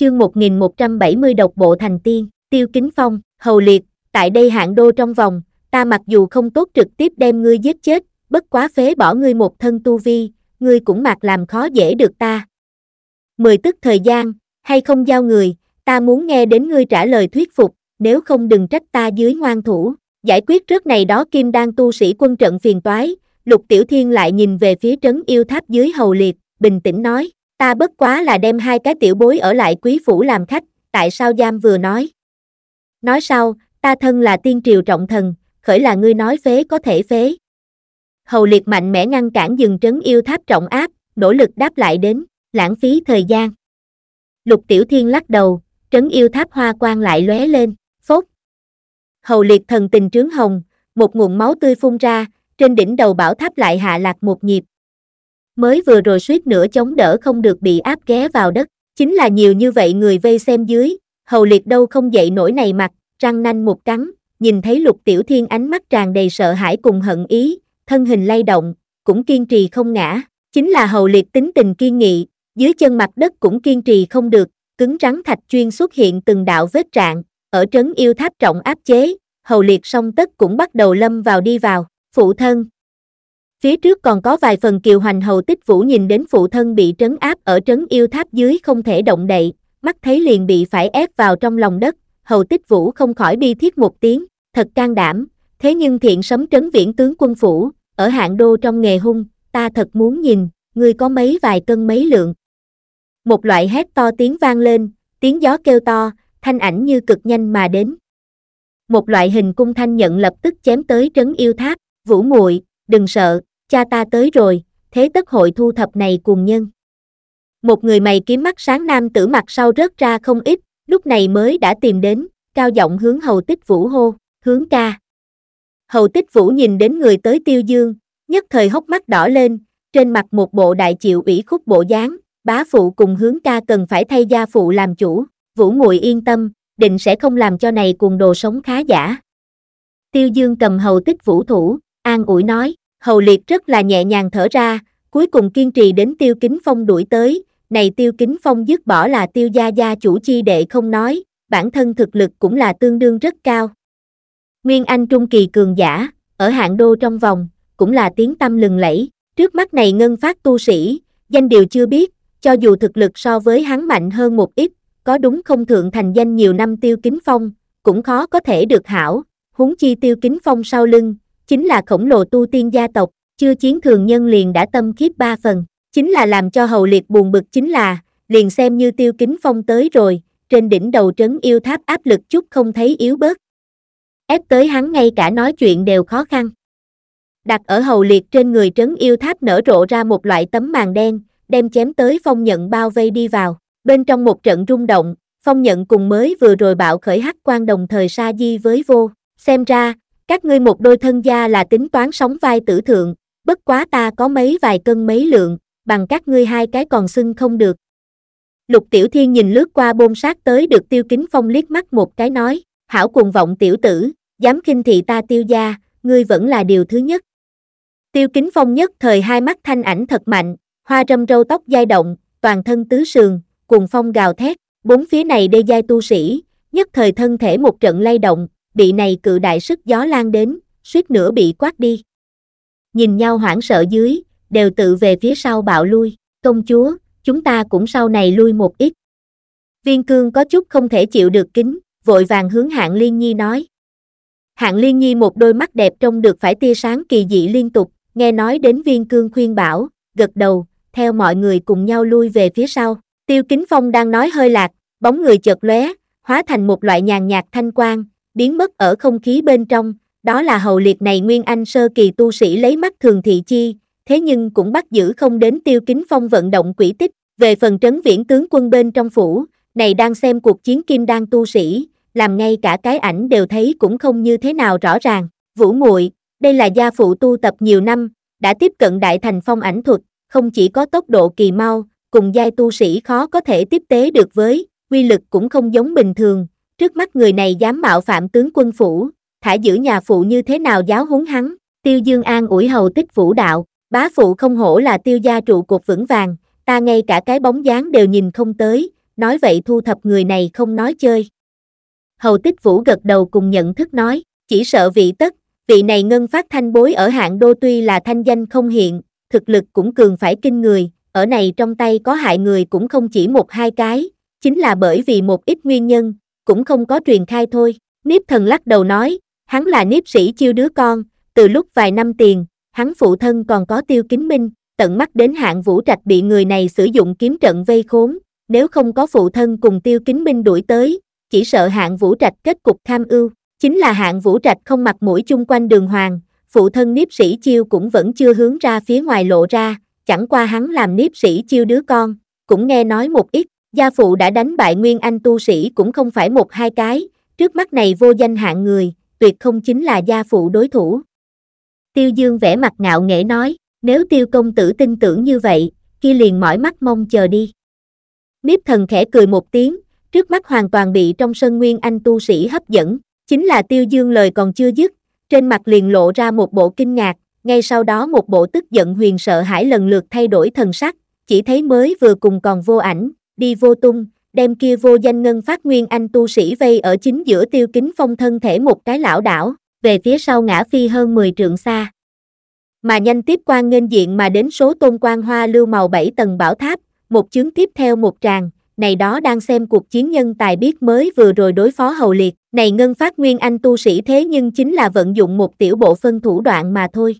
chương 1170 độc bộ thành tiên, tiêu kính phong, hầu liệt, tại đây hạng đô trong vòng, ta mặc dù không tốt trực tiếp đem ngươi giết chết, bất quá phế bỏ ngươi một thân tu vi, ngươi cũng mặc làm khó dễ được ta. Mười tức thời gian, hay không giao người, ta muốn nghe đến ngươi trả lời thuyết phục, nếu không đừng trách ta dưới ngoan thủ, giải quyết trước này đó kim đang tu sĩ quân trận phiền toái, lục tiểu thiên lại nhìn về phía trấn yêu tháp dưới hầu liệt, bình tĩnh nói, ta bất quá là đem hai cái tiểu bối ở lại quý phủ làm khách, tại sao giam vừa nói. Nói sau, ta thân là tiên triều trọng thần, khởi là ngươi nói phế có thể phế. Hầu liệt mạnh mẽ ngăn cản dừng trấn yêu tháp trọng áp, nỗ lực đáp lại đến, lãng phí thời gian. Lục tiểu thiên lắc đầu, trấn yêu tháp hoa quang lại lóe lên, phốt. Hầu liệt thần tình trướng hồng, một nguồn máu tươi phun ra, trên đỉnh đầu bảo tháp lại hạ lạc một nhịp. Mới vừa rồi suýt nữa chống đỡ không được bị áp ghé vào đất, chính là nhiều như vậy người vây xem dưới, hầu liệt đâu không dậy nổi này mặt, răng nanh một cắn, nhìn thấy lục tiểu thiên ánh mắt tràn đầy sợ hãi cùng hận ý, thân hình lay động, cũng kiên trì không ngã, chính là hầu liệt tính tình kiên nghị, dưới chân mặt đất cũng kiên trì không được, cứng rắn thạch chuyên xuất hiện từng đạo vết trạng, ở trấn yêu tháp trọng áp chế, hầu liệt song tất cũng bắt đầu lâm vào đi vào, phụ thân. Phía trước còn có vài phần kiều hoành hầu tích vũ nhìn đến phụ thân bị trấn áp ở trấn yêu tháp dưới không thể động đậy, mắt thấy liền bị phải ép vào trong lòng đất, hầu tích vũ không khỏi bi thiết một tiếng, thật can đảm, thế nhưng thiện sấm trấn viễn tướng quân phủ, ở hạng đô trong nghề hung, ta thật muốn nhìn, ngươi có mấy vài cân mấy lượng. Một loại hét to tiếng vang lên, tiếng gió kêu to, thanh ảnh như cực nhanh mà đến. Một loại hình cung thanh nhận lập tức chém tới trấn yêu tháp, vũ muội đừng sợ, cha ta tới rồi, thế tất hội thu thập này cùng nhân. Một người mày kiếm mắt sáng nam tử mặt sau rớt ra không ít, lúc này mới đã tìm đến, cao giọng hướng hầu tích vũ hô, hướng ca. Hầu tích vũ nhìn đến người tới tiêu dương, nhất thời hốc mắt đỏ lên, trên mặt một bộ đại chịu ủy khúc bộ dáng, bá phụ cùng hướng ca cần phải thay gia phụ làm chủ, vũ muội yên tâm, định sẽ không làm cho này cùng đồ sống khá giả. Tiêu dương cầm hầu tích vũ thủ, an ủi nói, hầu liệt rất là nhẹ nhàng thở ra, cuối cùng kiên trì đến tiêu kính phong đuổi tới, này tiêu kính phong dứt bỏ là tiêu gia gia chủ chi đệ không nói, bản thân thực lực cũng là tương đương rất cao. Nguyên Anh Trung Kỳ cường giả, ở hạng đô trong vòng, cũng là tiếng tâm lừng lẫy, trước mắt này ngân phát tu sĩ, danh điều chưa biết, cho dù thực lực so với hắn mạnh hơn một ít, có đúng không thượng thành danh nhiều năm tiêu kính phong, cũng khó có thể được hảo, huống chi tiêu kính phong sau lưng, chính là khổng lồ tu tiên gia tộc, chưa chiến thường nhân liền đã tâm khiếp ba phần, chính là làm cho hầu liệt buồn bực chính là, liền xem như tiêu kính phong tới rồi, trên đỉnh đầu trấn yêu tháp áp lực chút không thấy yếu bớt. Ép tới hắn ngay cả nói chuyện đều khó khăn. Đặt ở hầu liệt trên người trấn yêu tháp nở rộ ra một loại tấm màn đen, đem chém tới phong nhận bao vây đi vào. Bên trong một trận rung động, phong nhận cùng mới vừa rồi bạo khởi hắc quan đồng thời sa di với vô. Xem ra, các ngươi một đôi thân gia là tính toán sóng vai tử thượng, bất quá ta có mấy vài cân mấy lượng, bằng các ngươi hai cái còn xưng không được. Lục Tiểu Thiên nhìn lướt qua bôn sát tới được Tiêu Kính Phong liếc mắt một cái nói, hảo cuồng vọng tiểu tử, dám khinh thị ta tiêu gia, ngươi vẫn là điều thứ nhất. Tiêu Kính Phong nhất thời hai mắt thanh ảnh thật mạnh, hoa râm râu tóc dai động, toàn thân tứ sườn, cùng phong gào thét, bốn phía này đê giai tu sĩ, nhất thời thân thể một trận lay động, bị này cự đại sức gió lan đến, suýt nữa bị quát đi. Nhìn nhau hoảng sợ dưới, đều tự về phía sau bạo lui, công chúa, chúng ta cũng sau này lui một ít. Viên cương có chút không thể chịu được kính, vội vàng hướng hạng liên nhi nói. Hạng liên nhi một đôi mắt đẹp trông được phải tia sáng kỳ dị liên tục, nghe nói đến viên cương khuyên bảo, gật đầu, theo mọi người cùng nhau lui về phía sau. Tiêu Kính Phong đang nói hơi lạc, bóng người chợt lóe, hóa thành một loại nhàn nhạt thanh quang, biến mất ở không khí bên trong, đó là hầu liệt này Nguyên Anh sơ kỳ tu sĩ lấy mắt thường thị chi, thế nhưng cũng bắt giữ không đến Tiêu Kính Phong vận động quỷ tích, về phần trấn viễn tướng quân bên trong phủ, này đang xem cuộc chiến kim đang tu sĩ, làm ngay cả cái ảnh đều thấy cũng không như thế nào rõ ràng. Vũ muội, đây là gia phụ tu tập nhiều năm, đã tiếp cận đại thành phong ảnh thuật, không chỉ có tốc độ kỳ mau, cùng giai tu sĩ khó có thể tiếp tế được với, quy lực cũng không giống bình thường, trước mắt người này dám mạo phạm tướng quân phủ, thả giữ nhà phụ như thế nào giáo huấn hắn, tiêu dương an ủi hầu tích vũ đạo, bá phụ không hổ là tiêu gia trụ cột vững vàng, ta ngay cả cái bóng dáng đều nhìn không tới, nói vậy thu thập người này không nói chơi. Hầu tích vũ gật đầu cùng nhận thức nói, chỉ sợ vị tất, vị này ngân phát thanh bối ở hạng đô tuy là thanh danh không hiện, thực lực cũng cường phải kinh người, ở này trong tay có hại người cũng không chỉ một hai cái, chính là bởi vì một ít nguyên nhân, cũng không có truyền khai thôi. Niếp thần lắc đầu nói, hắn là niếp sĩ chiêu đứa con, từ lúc vài năm tiền, hắn phụ thân còn có tiêu kính minh, tận mắt đến hạng vũ trạch bị người này sử dụng kiếm trận vây khốn, nếu không có phụ thân cùng tiêu kính minh đuổi tới, chỉ sợ hạng vũ trạch kết cục tham ưu, chính là hạng vũ trạch không mặt mũi chung quanh đường hoàng, phụ thân niếp sĩ chiêu cũng vẫn chưa hướng ra phía ngoài lộ ra, chẳng qua hắn làm niếp sĩ chiêu đứa con, cũng nghe nói một ít, gia phụ đã đánh bại nguyên anh tu sĩ cũng không phải một hai cái, trước mắt này vô danh hạng người, tuyệt không chính là gia phụ đối thủ. Tiêu Dương vẽ mặt ngạo nghễ nói, nếu tiêu công tử tin tưởng như vậy, kia liền mỏi mắt mong chờ đi. Niếp thần khẽ cười một tiếng, trước mắt hoàn toàn bị trong sân nguyên anh tu sĩ hấp dẫn, chính là tiêu dương lời còn chưa dứt, trên mặt liền lộ ra một bộ kinh ngạc, ngay sau đó một bộ tức giận huyền sợ hãi lần lượt thay đổi thần sắc, chỉ thấy mới vừa cùng còn vô ảnh, đi vô tung, đem kia vô danh ngân phát nguyên anh tu sĩ vây ở chính giữa tiêu kính phong thân thể một cái lão đảo, về phía sau ngã phi hơn 10 trượng xa. Mà nhanh tiếp quan nghênh diện mà đến số tôn quan hoa lưu màu bảy tầng bảo tháp, một chướng tiếp theo một tràng, này đó đang xem cuộc chiến nhân tài biết mới vừa rồi đối phó hầu liệt, này ngân phát nguyên anh tu sĩ thế nhưng chính là vận dụng một tiểu bộ phân thủ đoạn mà thôi.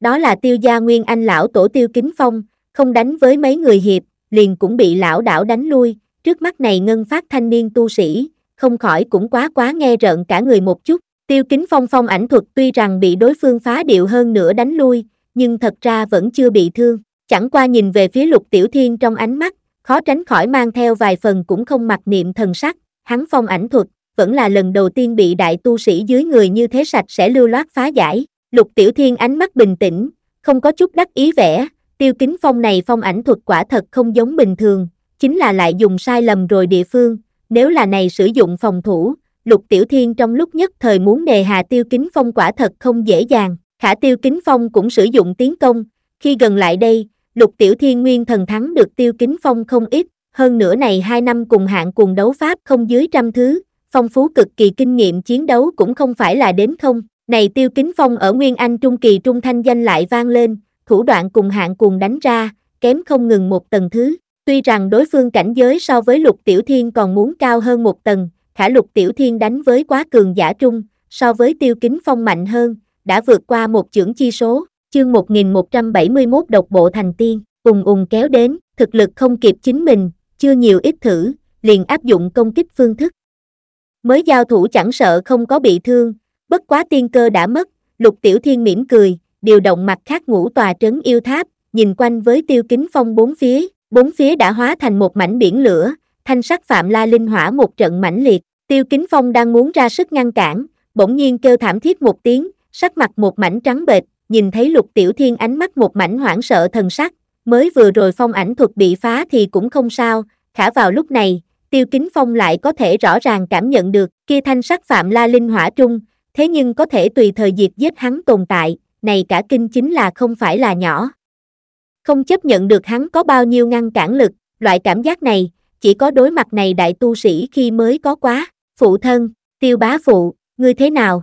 Đó là tiêu gia nguyên anh lão tổ tiêu kính phong, không đánh với mấy người hiệp, liền cũng bị lão đảo đánh lui, trước mắt này ngân phát thanh niên tu sĩ, không khỏi cũng quá quá nghe rợn cả người một chút, tiêu kính phong phong ảnh thuật tuy rằng bị đối phương phá điệu hơn nữa đánh lui, nhưng thật ra vẫn chưa bị thương, chẳng qua nhìn về phía lục tiểu thiên trong ánh mắt, khó tránh khỏi mang theo vài phần cũng không mặc niệm thần sắc, hắn phong ảnh thuật, vẫn là lần đầu tiên bị đại tu sĩ dưới người như thế sạch sẽ lưu loát phá giải, lục tiểu thiên ánh mắt bình tĩnh, không có chút đắc ý vẻ, tiêu kính phong này phong ảnh thuật quả thật không giống bình thường, chính là lại dùng sai lầm rồi địa phương, nếu là này sử dụng phòng thủ, lục tiểu thiên trong lúc nhất thời muốn đề hà tiêu kính phong quả thật không dễ dàng, khả tiêu kính phong cũng sử dụng tiến công, khi gần lại đây, lục tiểu thiên nguyên thần thắng được tiêu kính phong không ít, hơn nữa này hai năm cùng hạng cùng đấu pháp không dưới trăm thứ, phong phú cực kỳ kinh nghiệm chiến đấu cũng không phải là đến không, này tiêu kính phong ở Nguyên Anh Trung Kỳ Trung Thanh danh lại vang lên, thủ đoạn cùng hạng cùng đánh ra, kém không ngừng một tầng thứ, tuy rằng đối phương cảnh giới so với lục tiểu thiên còn muốn cao hơn một tầng, khả lục tiểu thiên đánh với quá cường giả trung, so với tiêu kính phong mạnh hơn, đã vượt qua một chưởng chi số, chương 1171 độc bộ thành tiên, ùng ùng kéo đến, thực lực không kịp chính mình, chưa nhiều ít thử, liền áp dụng công kích phương thức. Mới giao thủ chẳng sợ không có bị thương, bất quá tiên cơ đã mất, lục tiểu thiên mỉm cười, điều động mặt khác ngũ tòa trấn yêu tháp, nhìn quanh với tiêu kính phong bốn phía, bốn phía đã hóa thành một mảnh biển lửa, thanh sắc phạm la linh hỏa một trận mãnh liệt, tiêu kính phong đang muốn ra sức ngăn cản, bỗng nhiên kêu thảm thiết một tiếng, sắc mặt một mảnh trắng bệch, nhìn thấy lục tiểu thiên ánh mắt một mảnh hoảng sợ thần sắc, mới vừa rồi phong ảnh thuật bị phá thì cũng không sao, khả vào lúc này, tiêu kính phong lại có thể rõ ràng cảm nhận được, kia thanh sắc phạm la linh hỏa trung, thế nhưng có thể tùy thời diệt giết hắn tồn tại, này cả kinh chính là không phải là nhỏ. Không chấp nhận được hắn có bao nhiêu ngăn cản lực, loại cảm giác này, chỉ có đối mặt này đại tu sĩ khi mới có quá, phụ thân, tiêu bá phụ, ngươi thế nào?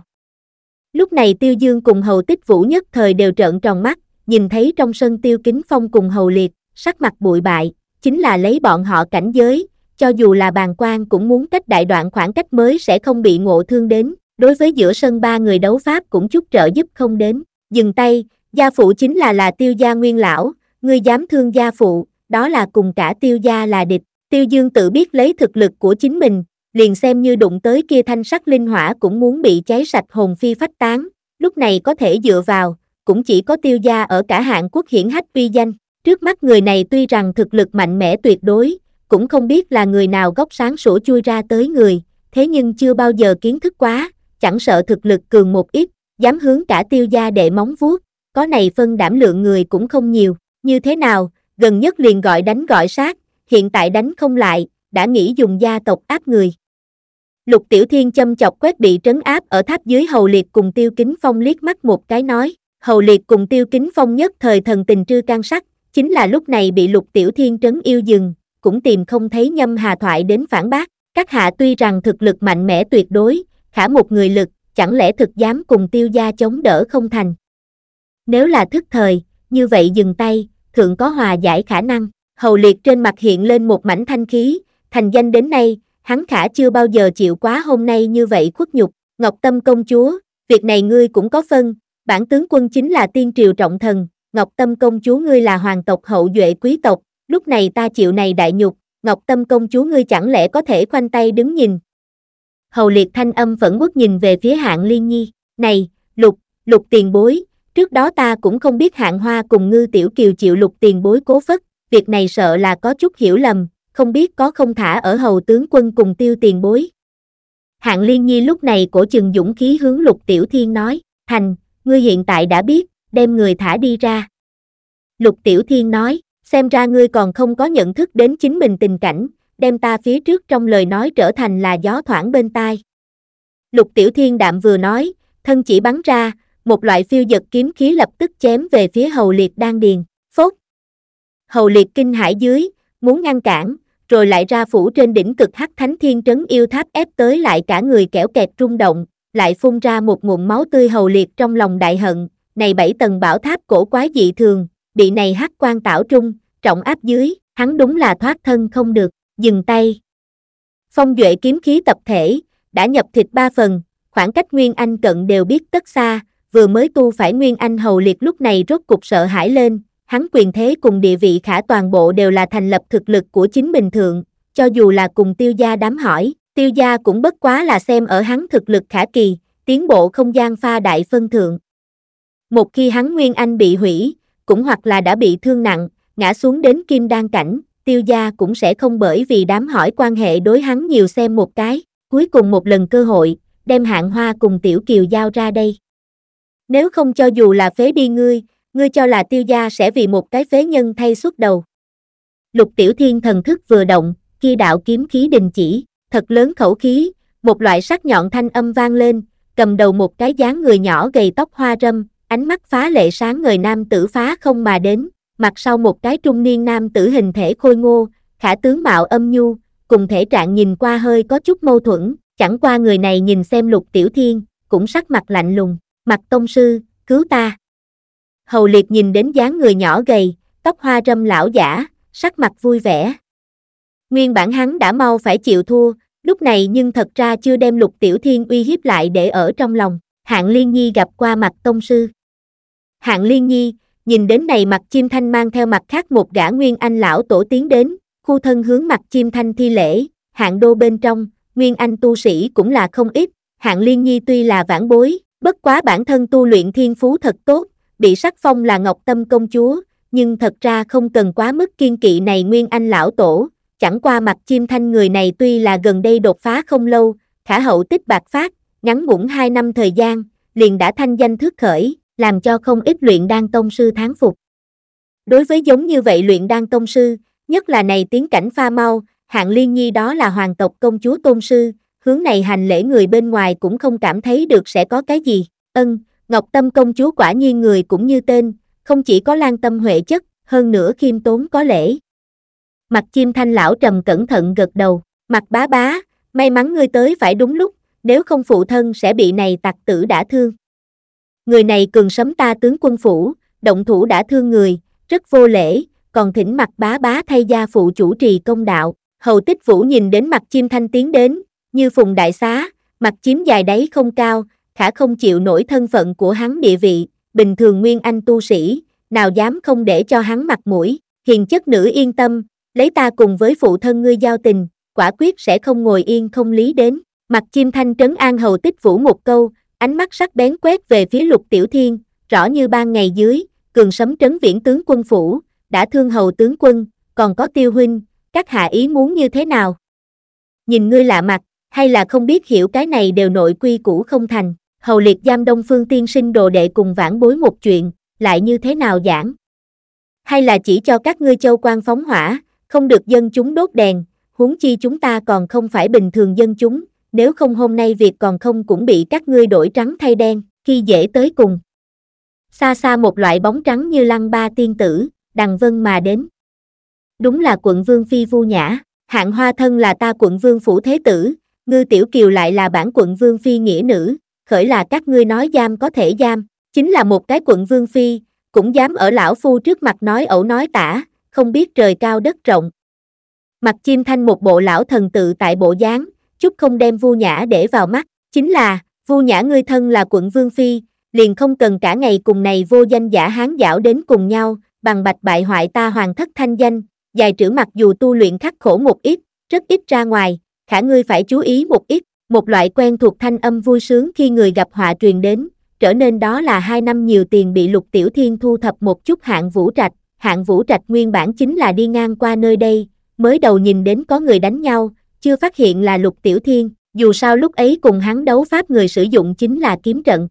Lúc này tiêu dương cùng hầu tích vũ nhất thời đều trợn tròn mắt, nhìn thấy trong sân tiêu kính phong cùng hầu liệt, sắc mặt bụi bại, chính là lấy bọn họ cảnh giới, cho dù là bàn quan cũng muốn cách đại đoạn khoảng cách mới sẽ không bị ngộ thương đến, đối với giữa sân ba người đấu pháp cũng chút trợ giúp không đến, dừng tay, gia phụ chính là là tiêu gia nguyên lão, ngươi dám thương gia phụ, đó là cùng cả tiêu gia là địch, tiêu dương tự biết lấy thực lực của chính mình, liền xem như đụng tới kia thanh sắc linh hỏa cũng muốn bị cháy sạch hồn phi phách tán, lúc này có thể dựa vào, cũng chỉ có tiêu gia ở cả hạng quốc hiển hách uy danh, trước mắt người này tuy rằng thực lực mạnh mẽ tuyệt đối, cũng không biết là người nào góc sáng sủa chui ra tới người, thế nhưng chưa bao giờ kiến thức quá, chẳng sợ thực lực cường một ít, dám hướng cả tiêu gia đệ móng vuốt, có này phân đảm lượng người cũng không nhiều, như thế nào, gần nhất liền gọi đánh gọi sát, hiện tại đánh không lại, đã nghĩ dùng gia tộc áp người. Lục Tiểu Thiên châm chọc quét bị trấn áp ở tháp dưới Hầu Liệt cùng Tiêu Kính Phong liếc mắt một cái nói, Hầu Liệt cùng Tiêu Kính Phong nhất thời thần tình trư can sắc, chính là lúc này bị Lục Tiểu Thiên trấn yêu dừng, cũng tìm không thấy nhâm hà thoại đến phản bác. Các hạ tuy rằng thực lực mạnh mẽ tuyệt đối, khả một người lực, chẳng lẽ thực dám cùng tiêu gia chống đỡ không thành. Nếu là thức thời, như vậy dừng tay, thượng có hòa giải khả năng. Hầu liệt trên mặt hiện lên một mảnh thanh khí, thành danh đến nay, hắn khả chưa bao giờ chịu quá hôm nay như vậy khuất nhục. Ngọc Tâm công chúa, việc này ngươi cũng có phân, bản tướng quân chính là tiên triều trọng thần, Ngọc Tâm công chúa ngươi là hoàng tộc hậu duệ quý tộc, lúc này ta chịu này đại nhục, Ngọc Tâm công chúa ngươi chẳng lẽ có thể khoanh tay đứng nhìn. Hầu liệt thanh âm vẫn quất nhìn về phía hạng liên nhi, này, lục, lục tiền bối, trước đó ta cũng không biết hạng hoa cùng ngư tiểu kiều chịu lục tiền bối cố phất, việc này sợ là có chút hiểu lầm, không biết có không thả ở hầu tướng quân cùng tiêu tiền bối. Hạng liên nhi lúc này cổ chừng dũng khí hướng lục tiểu thiên nói, thành, ngươi hiện tại đã biết, đem người thả đi ra. Lục tiểu thiên nói, xem ra ngươi còn không có nhận thức đến chính mình tình cảnh, đem ta phía trước trong lời nói trở thành là gió thoảng bên tai. Lục tiểu thiên đạm vừa nói, thân chỉ bắn ra, một loại phiêu giật kiếm khí lập tức chém về phía hầu liệt đang điền, phốt. Hầu liệt kinh hải dưới, muốn ngăn cản, rồi lại ra phủ trên đỉnh cực hắc thánh thiên trấn yêu tháp ép tới lại cả người kẻo kẹt rung động, lại phun ra một nguồn máu tươi hầu liệt trong lòng đại hận, này bảy tầng bảo tháp cổ quái dị thường, bị này hắc quan tảo trung, trọng áp dưới, hắn đúng là thoát thân không được, dừng tay. Phong duệ kiếm khí tập thể, đã nhập thịt ba phần, khoảng cách Nguyên Anh cận đều biết tất xa, vừa mới tu phải Nguyên Anh hầu liệt lúc này rốt cục sợ hãi lên, hắn quyền thế cùng địa vị khả toàn bộ đều là thành lập thực lực của chính mình thượng, cho dù là cùng tiêu gia đám hỏi, tiêu gia cũng bất quá là xem ở hắn thực lực khả kỳ, tiến bộ không gian pha đại phân thượng. Một khi hắn Nguyên Anh bị hủy, cũng hoặc là đã bị thương nặng, ngã xuống đến kim đan cảnh, tiêu gia cũng sẽ không bởi vì đám hỏi quan hệ đối hắn nhiều xem một cái, cuối cùng một lần cơ hội, đem hạng hoa cùng tiểu kiều giao ra đây. Nếu không cho dù là phế đi ngươi, ngươi cho là tiêu gia sẽ vì một cái phế nhân thay suốt đầu. Lục tiểu thiên thần thức vừa động, kia đạo kiếm khí đình chỉ, thật lớn khẩu khí, một loại sắc nhọn thanh âm vang lên, cầm đầu một cái dáng người nhỏ gầy tóc hoa râm, ánh mắt phá lệ sáng người nam tử phá không mà đến, mặt sau một cái trung niên nam tử hình thể khôi ngô, khả tướng mạo âm nhu, cùng thể trạng nhìn qua hơi có chút mâu thuẫn, chẳng qua người này nhìn xem lục tiểu thiên, cũng sắc mặt lạnh lùng, mặt tông sư, cứu ta. Hầu liệt nhìn đến dáng người nhỏ gầy, tóc hoa râm lão giả, sắc mặt vui vẻ. Nguyên bản hắn đã mau phải chịu thua, lúc này nhưng thật ra chưa đem lục tiểu thiên uy hiếp lại để ở trong lòng. Hạng Liên Nhi gặp qua mặt tông sư. Hạng Liên Nhi, nhìn đến này mặt chim thanh mang theo mặt khác một gã nguyên anh lão tổ tiến đến, khu thân hướng mặt chim thanh thi lễ, hạng đô bên trong, nguyên anh tu sĩ cũng là không ít, hạng Liên Nhi tuy là vãn bối, bất quá bản thân tu luyện thiên phú thật tốt, bị sắc phong là Ngọc Tâm công chúa, nhưng thật ra không cần quá mức kiên kỵ này nguyên anh lão tổ, chẳng qua mặt chim thanh người này tuy là gần đây đột phá không lâu, khả hậu tích bạc phát, ngắn ngủn 2 năm thời gian, liền đã thanh danh thước khởi, làm cho không ít luyện đan tông sư tháng phục. Đối với giống như vậy luyện đan tông sư, nhất là này tiến cảnh pha mau, hạng liên nhi đó là hoàng tộc công chúa tôn sư, hướng này hành lễ người bên ngoài cũng không cảm thấy được sẽ có cái gì, ân, Ngọc Tâm công chúa quả nhiên người cũng như tên, không chỉ có lan tâm huệ chất, hơn nữa khiêm tốn có lễ. Mặt chim thanh lão trầm cẩn thận gật đầu, mặt bá bá, may mắn ngươi tới phải đúng lúc, nếu không phụ thân sẽ bị này tặc tử đã thương. Người này cường sấm ta tướng quân phủ, động thủ đã thương người, rất vô lễ, còn thỉnh mặt bá bá thay gia phụ chủ trì công đạo. Hầu tích vũ nhìn đến mặt chim thanh tiến đến, như phùng đại xá, mặt chiếm dài đáy không cao, khả không chịu nổi thân phận của hắn địa vị, bình thường nguyên anh tu sĩ, nào dám không để cho hắn mặt mũi, hiền chất nữ yên tâm, lấy ta cùng với phụ thân ngươi giao tình, quả quyết sẽ không ngồi yên không lý đến. Mặt chim thanh trấn an hầu tích vũ một câu, ánh mắt sắc bén quét về phía lục tiểu thiên, rõ như ban ngày dưới, cường sấm trấn viễn tướng quân phủ, đã thương hầu tướng quân, còn có tiêu huynh, các hạ ý muốn như thế nào? Nhìn ngươi lạ mặt, hay là không biết hiểu cái này đều nội quy cũ không thành, hầu liệt giam đông phương tiên sinh đồ đệ cùng vãn bối một chuyện, lại như thế nào giảng? Hay là chỉ cho các ngươi châu quan phóng hỏa, không được dân chúng đốt đèn, huống chi chúng ta còn không phải bình thường dân chúng, nếu không hôm nay việc còn không cũng bị các ngươi đổi trắng thay đen, khi dễ tới cùng. Xa xa một loại bóng trắng như lăng ba tiên tử, đằng vân mà đến. đúng là quận vương phi vu nhã, hạng hoa thân là ta quận vương phủ thế tử, ngư tiểu kiều lại là bản quận vương phi nghĩa nữ, khởi là các ngươi nói giam có thể giam, chính là một cái quận vương phi, cũng dám ở lão phu trước mặt nói ẩu nói tả, không biết trời cao đất rộng. Mặt chim thanh một bộ lão thần tự tại bộ dáng, chút không đem vu nhã để vào mắt, chính là, vu nhã ngươi thân là quận vương phi, liền không cần cả ngày cùng này vô danh giả hán dạo đến cùng nhau, bằng bạch bại hoại ta hoàng thất thanh danh, dài trữ mặc dù tu luyện khắc khổ một ít, rất ít ra ngoài, khả ngươi phải chú ý một ít, một loại quen thuộc thanh âm vui sướng khi người gặp họa truyền đến, trở nên đó là hai năm nhiều tiền bị lục tiểu thiên thu thập một chút hạng vũ trạch, hạng vũ trạch nguyên bản chính là đi ngang qua nơi đây, mới đầu nhìn đến có người đánh nhau, chưa phát hiện là lục tiểu thiên, dù sao lúc ấy cùng hắn đấu pháp người sử dụng chính là kiếm trận.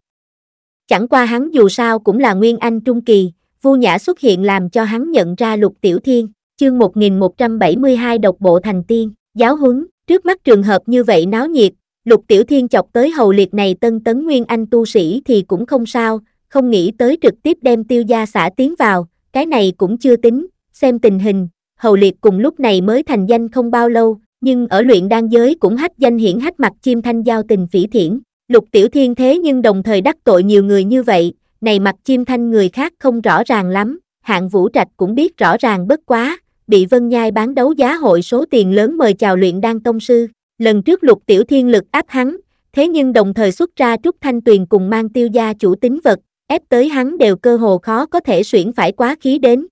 Chẳng qua hắn dù sao cũng là nguyên anh trung kỳ, Vu Nhã xuất hiện làm cho hắn nhận ra Lục Tiểu Thiên, chương 1172 độc bộ thành tiên, giáo huấn, trước mắt trường hợp như vậy náo nhiệt, Lục Tiểu Thiên chọc tới hầu liệt này tân tấn nguyên anh tu sĩ thì cũng không sao, không nghĩ tới trực tiếp đem tiêu gia xã tiến vào, cái này cũng chưa tính, xem tình hình, hầu liệt cùng lúc này mới thành danh không bao lâu, nhưng ở luyện đan giới cũng hách danh hiển hách mặt chim thanh giao tình phỉ thiển, Lục Tiểu Thiên thế nhưng đồng thời đắc tội nhiều người như vậy, này mặt chim thanh người khác không rõ ràng lắm, hạng vũ trạch cũng biết rõ ràng bất quá, bị Vân Nhai bán đấu giá hội số tiền lớn mời chào luyện đan tông sư, lần trước Lục Tiểu Thiên lực áp hắn, thế nhưng đồng thời xuất ra Trúc Thanh Tuyền cùng mang tiêu gia chủ tính vật, ép tới hắn đều cơ hồ khó có thể xuyển phải quá khí đến.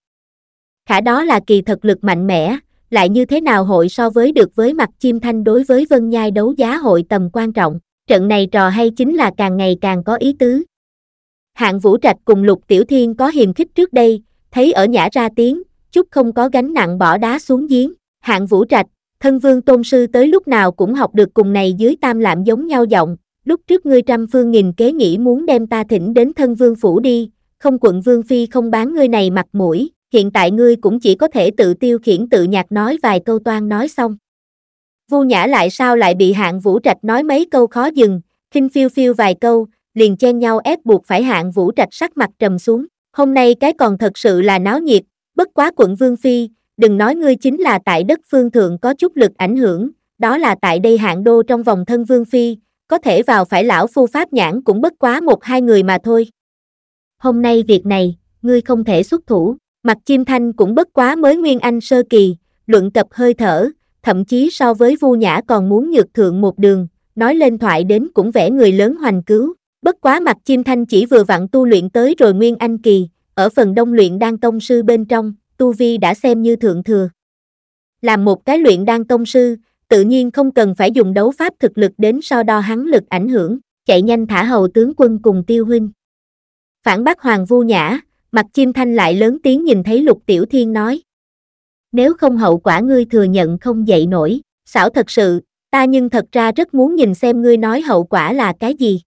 Khả đó là kỳ thật lực mạnh mẽ, lại như thế nào hội so với được với mặt chim thanh đối với Vân Nhai đấu giá hội tầm quan trọng trận này trò hay chính là càng ngày càng có ý tứ. Hạng Vũ Trạch cùng Lục Tiểu Thiên có hiềm khích trước đây, thấy ở nhã ra tiếng, chút không có gánh nặng bỏ đá xuống giếng. Hạng Vũ Trạch, thân vương tôn sư tới lúc nào cũng học được cùng này dưới tam lạm giống nhau giọng, lúc trước ngươi trăm phương nghìn kế nghĩ muốn đem ta thỉnh đến thân vương phủ đi, không quận vương phi không bán ngươi này mặt mũi, hiện tại ngươi cũng chỉ có thể tự tiêu khiển tự nhạc nói vài câu toan nói xong. Vu Nhã lại sao lại bị hạng Vũ Trạch nói mấy câu khó dừng, khinh phiêu phiêu vài câu, liền chen nhau ép buộc phải hạng Vũ Trạch sắc mặt trầm xuống. Hôm nay cái còn thật sự là náo nhiệt, bất quá quận Vương Phi, đừng nói ngươi chính là tại đất phương thượng có chút lực ảnh hưởng, đó là tại đây hạng đô trong vòng thân Vương Phi, có thể vào phải lão phu pháp nhãn cũng bất quá một hai người mà thôi. Hôm nay việc này, ngươi không thể xuất thủ, mặt chim thanh cũng bất quá mới nguyên anh sơ kỳ, luận tập hơi thở, thậm chí so với Vu Nhã còn muốn nhược thượng một đường, nói lên thoại đến cũng vẽ người lớn hoành cứu. Bất quá mặt chim thanh chỉ vừa vặn tu luyện tới rồi Nguyên Anh Kỳ, ở phần đông luyện đan tông sư bên trong, Tu Vi đã xem như thượng thừa. Làm một cái luyện đan tông sư, tự nhiên không cần phải dùng đấu pháp thực lực đến so đo hắn lực ảnh hưởng, chạy nhanh thả hầu tướng quân cùng tiêu huynh. Phản bác Hoàng Vu Nhã, mặt chim thanh lại lớn tiếng nhìn thấy lục tiểu thiên nói nếu không hậu quả ngươi thừa nhận không dậy nổi, xảo thật sự, ta nhưng thật ra rất muốn nhìn xem ngươi nói hậu quả là cái gì.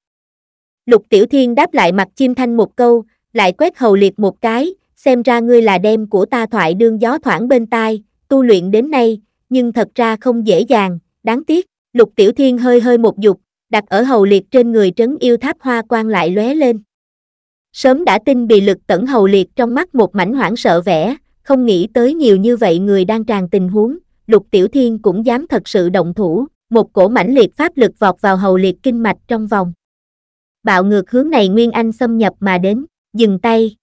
Lục Tiểu Thiên đáp lại mặt chim thanh một câu, lại quét hầu liệt một cái, xem ra ngươi là đem của ta thoại đương gió thoảng bên tai, tu luyện đến nay, nhưng thật ra không dễ dàng, đáng tiếc, Lục Tiểu Thiên hơi hơi một dục, đặt ở hầu liệt trên người trấn yêu tháp hoa quang lại lóe lên. Sớm đã tin bị lực tẩn hầu liệt trong mắt một mảnh hoảng sợ vẻ, không nghĩ tới nhiều như vậy người đang tràn tình huống, lục tiểu thiên cũng dám thật sự động thủ, một cổ mãnh liệt pháp lực vọt vào hầu liệt kinh mạch trong vòng. Bạo ngược hướng này Nguyên Anh xâm nhập mà đến, dừng tay.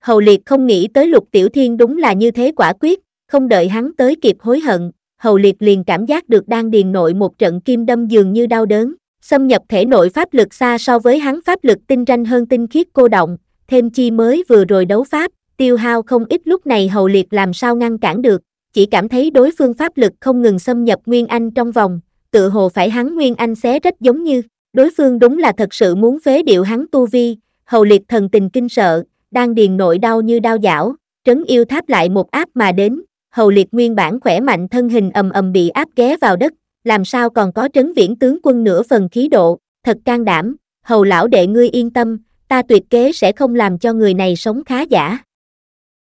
Hầu liệt không nghĩ tới lục tiểu thiên đúng là như thế quả quyết, không đợi hắn tới kịp hối hận, hầu liệt liền cảm giác được đang điền nội một trận kim đâm dường như đau đớn, xâm nhập thể nội pháp lực xa so với hắn. Pháp lực tinh ranh hơn tinh khiết cô động, thêm chi mới vừa rồi đấu pháp, tiêu hao không ít. Lúc này hầu liệt làm sao ngăn cản được, chỉ cảm thấy đối phương pháp lực không ngừng xâm nhập Nguyên Anh trong vòng, tự hồ phải hắn Nguyên Anh xé rách giống như, đối phương đúng là thật sự muốn phế điệu hắn tu vi, hầu liệt thần tình kinh sợ, đang điền nội đau như đau dảo, trấn yêu tháp lại một áp mà đến, hầu liệt nguyên bản khỏe mạnh thân hình ầm ầm bị áp ghé vào đất, làm sao còn có trấn viễn tướng quân nửa phần khí độ, thật can đảm, hầu lão đệ ngươi yên tâm, ta tuyệt kế sẽ không làm cho người này sống khá giả.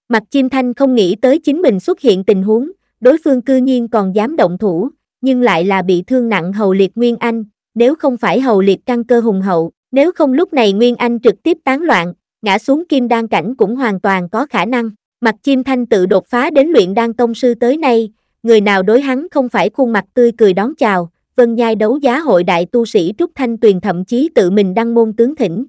Mặt chim thanh không nghĩ tới chính mình xuất hiện tình huống, đối phương cư nhiên còn dám động thủ, nhưng lại là bị thương nặng hầu liệt Nguyên Anh, nếu không phải hầu liệt căn cơ hùng hậu, nếu không lúc này Nguyên Anh trực tiếp tán loạn, ngã xuống kim đan cảnh cũng hoàn toàn có khả năng. Mặt chim thanh tự đột phá đến luyện đan công sư tới nay, người nào đối hắn không phải khuôn mặt tươi cười đón chào, vân nhai đấu giá hội đại tu sĩ Trúc Thanh Tuyền thậm chí tự mình đăng môn tướng thỉnh.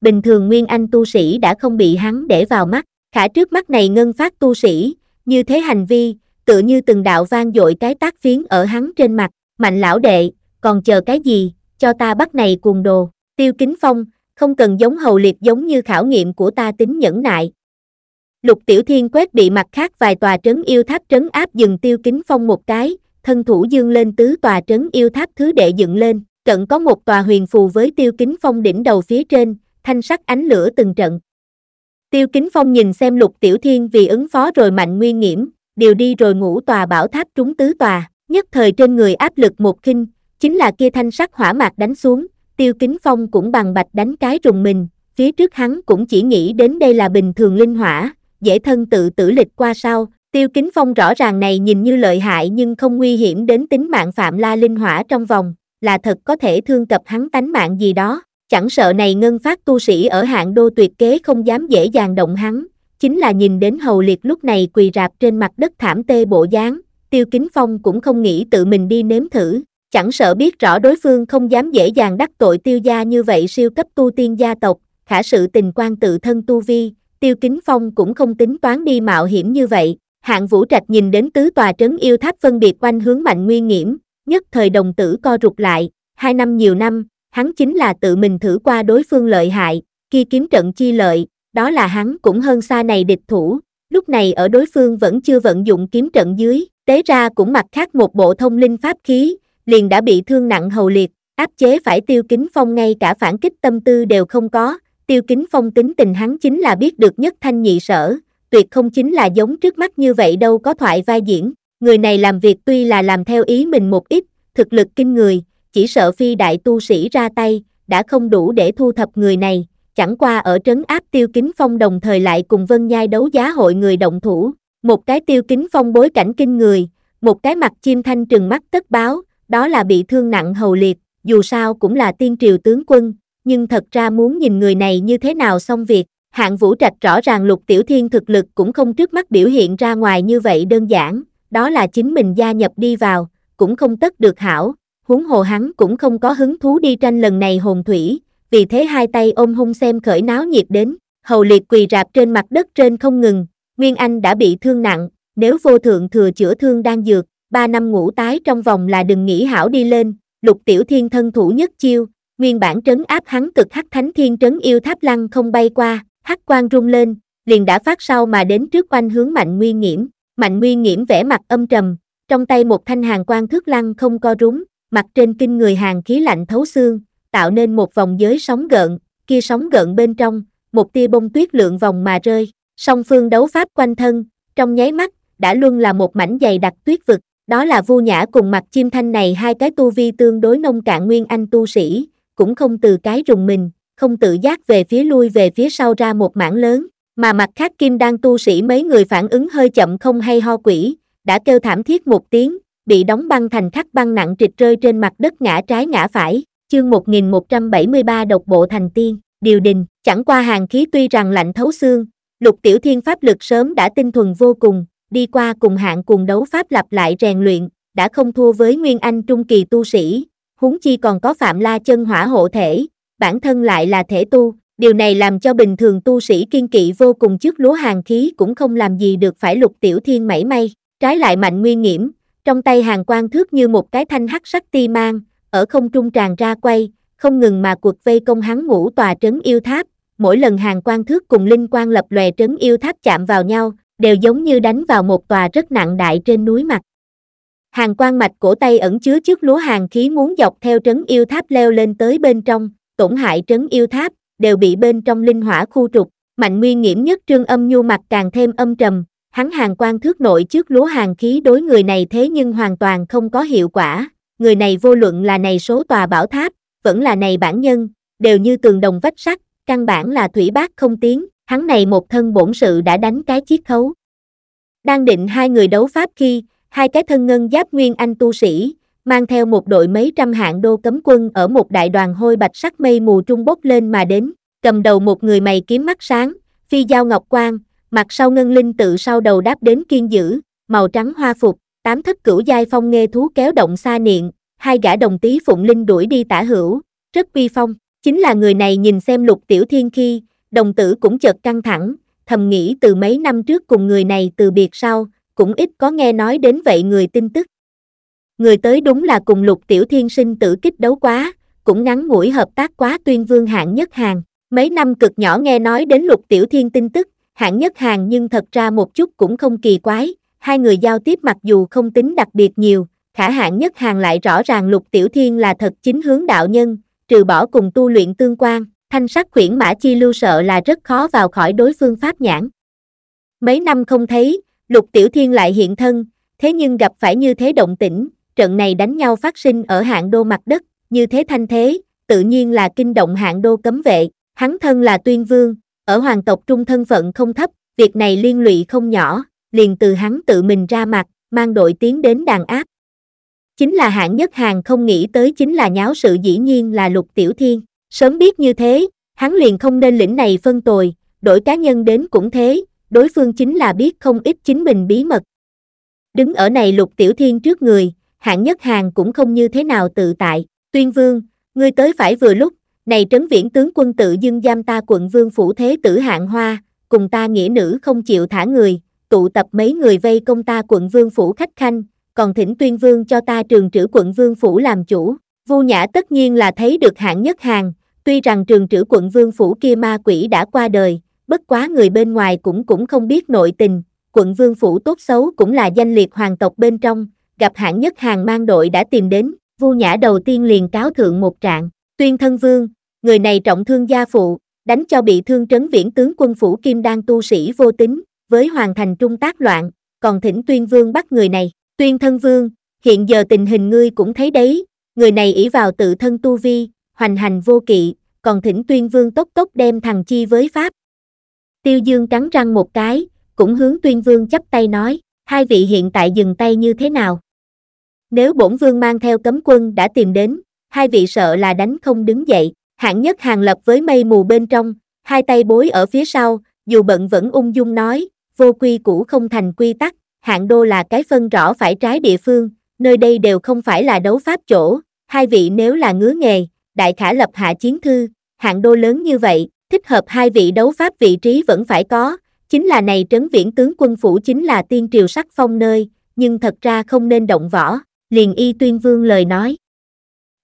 Bình thường Nguyên Anh tu sĩ đã không bị hắn để vào mắt, khả trước mắt này ngân phát tu sĩ, như thế hành vi, tự như từng đạo vang dội cái tác phiến ở hắn trên mặt, mạnh lão đệ, còn chờ cái gì, cho ta bắt này cuồng đồ, tiêu kính phong, không cần giống hầu liệt giống như khảo nghiệm của ta tính nhẫn nại. Lục Tiểu Thiên quét bị mặt khác vài tòa trấn yêu tháp trấn áp dừng tiêu kính phong một cái, thân thủ dương lên tứ tòa trấn yêu tháp thứ đệ dựng lên, cận có một tòa huyền phù với tiêu kính phong đỉnh đầu phía trên, thanh sắc ánh lửa từng trận. Tiêu kính phong nhìn xem lục tiểu thiên vì ứng phó rồi mạnh nguy nghiễm, điều đi rồi ngủ tòa bảo tháp trúng tứ tòa, nhất thời trên người áp lực một kinh, chính là kia thanh sắc hỏa mạc đánh xuống, tiêu kính phong cũng bằng bạch đánh cái rùng mình, phía trước hắn cũng chỉ nghĩ đến đây là bình thường linh hỏa, dễ thân tự tử lịch qua sau, tiêu kính phong rõ ràng này nhìn như lợi hại nhưng không nguy hiểm đến tính mạng phạm la linh hỏa trong vòng, là thật có thể thương cập hắn tánh mạng gì đó, chẳng sợ này ngân phát tu sĩ ở hạng đô tuyệt kế không dám dễ dàng động hắn, chính là nhìn đến hầu liệt lúc này quỳ rạp trên mặt đất thảm tê bộ dáng, tiêu kính phong cũng không nghĩ tự mình đi nếm thử, chẳng sợ biết rõ đối phương không dám dễ dàng đắc tội tiêu gia như vậy siêu cấp tu tiên gia tộc, khả sự tình quan tự thân tu vi, tiêu kính phong cũng không tính toán đi mạo hiểm như vậy, hạng vũ trạch nhìn đến tứ tòa trấn yêu tháp phân biệt quanh hướng mạnh nguyên nghiễm, nhất thời đồng tử co rụt lại, hai năm nhiều năm, hắn chính là tự mình thử qua đối phương lợi hại, kia kiếm trận chi lợi, đó là hắn cũng hơn xa này địch thủ, lúc này ở đối phương vẫn chưa vận dụng kiếm trận dưới, tế ra cũng mặc khác một bộ thông linh pháp khí, liền đã bị thương nặng hầu liệt, áp chế phải tiêu kính phong ngay cả phản kích tâm tư đều không có, tiêu kính phong tính tình hắn chính là biết được nhất thanh nhị sở, tuyệt không chính là giống trước mắt như vậy đâu có thoại vai diễn, người này làm việc tuy là làm theo ý mình một ít, thực lực kinh người, chỉ sợ phi đại tu sĩ ra tay, đã không đủ để thu thập người này, chẳng qua ở trấn áp tiêu kính phong đồng thời lại cùng vân nhai đấu giá hội người động thủ, một cái tiêu kính phong bối cảnh kinh người, một cái mặt chim thanh trừng mắt tất báo, đó là bị thương nặng hầu liệt, dù sao cũng là tiên triều tướng quân, nhưng thật ra muốn nhìn người này như thế nào xong việc, hạng vũ trạch rõ ràng lục tiểu thiên thực lực cũng không trước mắt biểu hiện ra ngoài như vậy đơn giản, đó là chính mình gia nhập đi vào, cũng không tất được hảo, huống hồ hắn cũng không có hứng thú đi tranh lần này hồn thủy, vì thế hai tay ôm hung xem khởi náo nhiệt đến, hầu liệt quỳ rạp trên mặt đất trên không ngừng, Nguyên Anh đã bị thương nặng, nếu vô thượng thừa chữa thương đang dược, ba năm ngủ tái trong vòng là đừng nghĩ hảo đi lên, lục tiểu thiên thân thủ nhất chiêu, nguyên bản trấn áp hắn cực hắc thánh thiên trấn yêu tháp lăng không bay qua, hắc quang rung lên, liền đã phát sau mà đến trước quanh hướng mạnh nguyên nghiễm, mạnh nguyên nghiễm vẻ mặt âm trầm, trong tay một thanh hàng quang thước lăng không co rúng, mặt trên kinh người hàng khí lạnh thấu xương, tạo nên một vòng giới sóng gợn, kia sóng gợn bên trong, một tia bông tuyết lượng vòng mà rơi, song phương đấu pháp quanh thân, trong nháy mắt, đã luôn là một mảnh dày đặc tuyết vực, đó là Vu Nhã cùng mặt chim thanh này hai cái tu vi tương đối nông cạn nguyên anh tu sĩ, cũng không từ cái rùng mình, không tự giác về phía lui về phía sau ra một mảng lớn, mà mặt khác kim đang tu sĩ mấy người phản ứng hơi chậm không hay ho quỷ, đã kêu thảm thiết một tiếng, bị đóng băng thành khắc băng nặng trịch rơi trên mặt đất ngã trái ngã phải, chương 1173 độc bộ thành tiên, điều đình, chẳng qua hàng khí tuy rằng lạnh thấu xương, lục tiểu thiên pháp lực sớm đã tinh thuần vô cùng, đi qua cùng hạng cùng đấu pháp lặp lại rèn luyện, đã không thua với Nguyên Anh trung kỳ tu sĩ, huống chi còn có Phạm La chân hỏa hộ thể, bản thân lại là thể tu, điều này làm cho bình thường tu sĩ kiên kỵ vô cùng trước lúa hàng khí cũng không làm gì được phải lục tiểu thiên mảy may, trái lại mạnh nguyên nghiễm, trong tay hàng quan thước như một cái thanh hắc sắc ti mang, ở không trung tràn ra quay, không ngừng mà cuộc vây công hắn ngũ tòa trấn yêu tháp, mỗi lần hàng quan thước cùng linh quan lập lòe trấn yêu tháp chạm vào nhau, đều giống như đánh vào một tòa rất nặng đại trên núi mặt. Hàng quan mạch cổ tay ẩn chứa trước lúa hàng khí muốn dọc theo trấn yêu tháp leo lên tới bên trong, tổn hại trấn yêu tháp, đều bị bên trong linh hỏa khu trục, mạnh nguyên nghiễm nhất trương âm nhu mặt càng thêm âm trầm, hắn hàng quan thước nội trước lúa hàng khí đối người này thế nhưng hoàn toàn không có hiệu quả, người này vô luận là này số tòa bảo tháp, vẫn là này bản nhân, đều như tường đồng vách sắt, căn bản là thủy bát không tiến, hắn này một thân bổn sự đã đánh cái chiết khấu. Đang định hai người đấu pháp khi, hai cái thân ngân giáp nguyên anh tu sĩ, mang theo một đội mấy trăm hạng đô cấm quân ở một đại đoàn hôi bạch sắc mây mù trung bốc lên mà đến, cầm đầu một người mày kiếm mắt sáng, phi giao ngọc quang, Mặt sau ngân linh tự sau đầu đáp đến kiên dữ, màu trắng hoa phục, tám thất cửu giai phong nghe thú kéo động xa niệm, hai gã đồng tí phụng linh đuổi đi tả hữu, rất uy phong, chính là người này nhìn xem lục tiểu thiên khi, đồng tử cũng chợt căng thẳng, thầm nghĩ từ mấy năm trước cùng người này từ biệt sau, cũng ít có nghe nói đến vậy người tin tức. Người tới đúng là cùng lục tiểu thiên sinh tử kích đấu quá, cũng ngắn ngủi hợp tác quá tuyên vương hạng nhất hàng. Mấy năm cực nhỏ nghe nói đến lục tiểu thiên tin tức, hạng nhất hàng nhưng thật ra một chút cũng không kỳ quái, hai người giao tiếp mặc dù không tính đặc biệt nhiều, khả hạng nhất hàng lại rõ ràng lục tiểu thiên là thật chính hướng đạo nhân, trừ bỏ cùng tu luyện tương quan, thanh sắc khuyển mã chi lưu sợ là rất khó vào khỏi đối phương pháp nhãn. Mấy năm không thấy, lục tiểu thiên lại hiện thân, thế nhưng gặp phải như thế động tĩnh, trận này đánh nhau phát sinh ở hạng đô mặt đất, như thế thanh thế, tự nhiên là kinh động hạng đô cấm vệ, hắn thân là tuyên vương, ở hoàng tộc trung thân phận không thấp, việc này liên lụy không nhỏ, liền từ hắn tự mình ra mặt, mang đội tiến đến đàn áp. Chính là hạng nhất hàng không nghĩ tới chính là nháo sự dĩ nhiên là lục tiểu thiên, sớm biết như thế, hắn liền không nên lĩnh này phân tồi, đổi cá nhân đến cũng thế, đối phương chính là biết không ít chính mình bí mật. Đứng ở này lục tiểu thiên trước người, hạng nhất hàng cũng không như thế nào tự tại, tuyên vương, ngươi tới phải vừa lúc, này trấn viễn tướng quân tự dưng giam ta quận vương phủ thế tử hạng hoa, cùng ta nghĩa nữ không chịu thả người, tụ tập mấy người vây công ta quận vương phủ khách khanh, còn thỉnh tuyên vương cho ta trường trữ quận vương phủ làm chủ. Vu Nhã tất nhiên là thấy được hạng nhất hàng, tuy rằng trường trữ quận vương phủ kia ma quỷ đã qua đời, bất quá người bên ngoài cũng cũng không biết nội tình, quận vương phủ tốt xấu cũng là danh liệt hoàng tộc bên trong, gặp hạng nhất hàng mang đội đã tìm đến, Vu Nhã đầu tiên liền cáo thượng một trạng, tuyên thân vương, người này trọng thương gia phụ, đánh cho bị thương trấn viễn tướng quân phủ kim đan tu sĩ vô tính, với hoàng thành trung tác loạn, còn thỉnh tuyên vương bắt người này, tuyên thân vương, hiện giờ tình hình ngươi cũng thấy đấy, người này ỷ vào tự thân tu vi, hoành hành vô kỵ, còn thỉnh tuyên vương tốc tốc đem thằng chi với pháp. Tiêu dương cắn răng một cái, cũng hướng tuyên vương chắp tay nói, hai vị hiện tại dừng tay như thế nào? Nếu bổn vương mang theo cấm quân đã tìm đến, hai vị sợ là đánh không đứng dậy, hạng nhất hàng lập với mây mù bên trong, hai tay bối ở phía sau, dù bận vẫn ung dung nói, vô quy cũ không thành quy tắc, hạng đô là cái phân rõ phải trái địa phương, nơi đây đều không phải là đấu pháp chỗ, hai vị nếu là ngứa nghề, đại khả lập hạ chiến thư, hạng đô lớn như vậy, thích hợp hai vị đấu pháp vị trí vẫn phải có, chính là này trấn viễn tướng quân phủ chính là tiên triều sắc phong nơi, nhưng thật ra không nên động võ, liền y tuyên vương lời nói.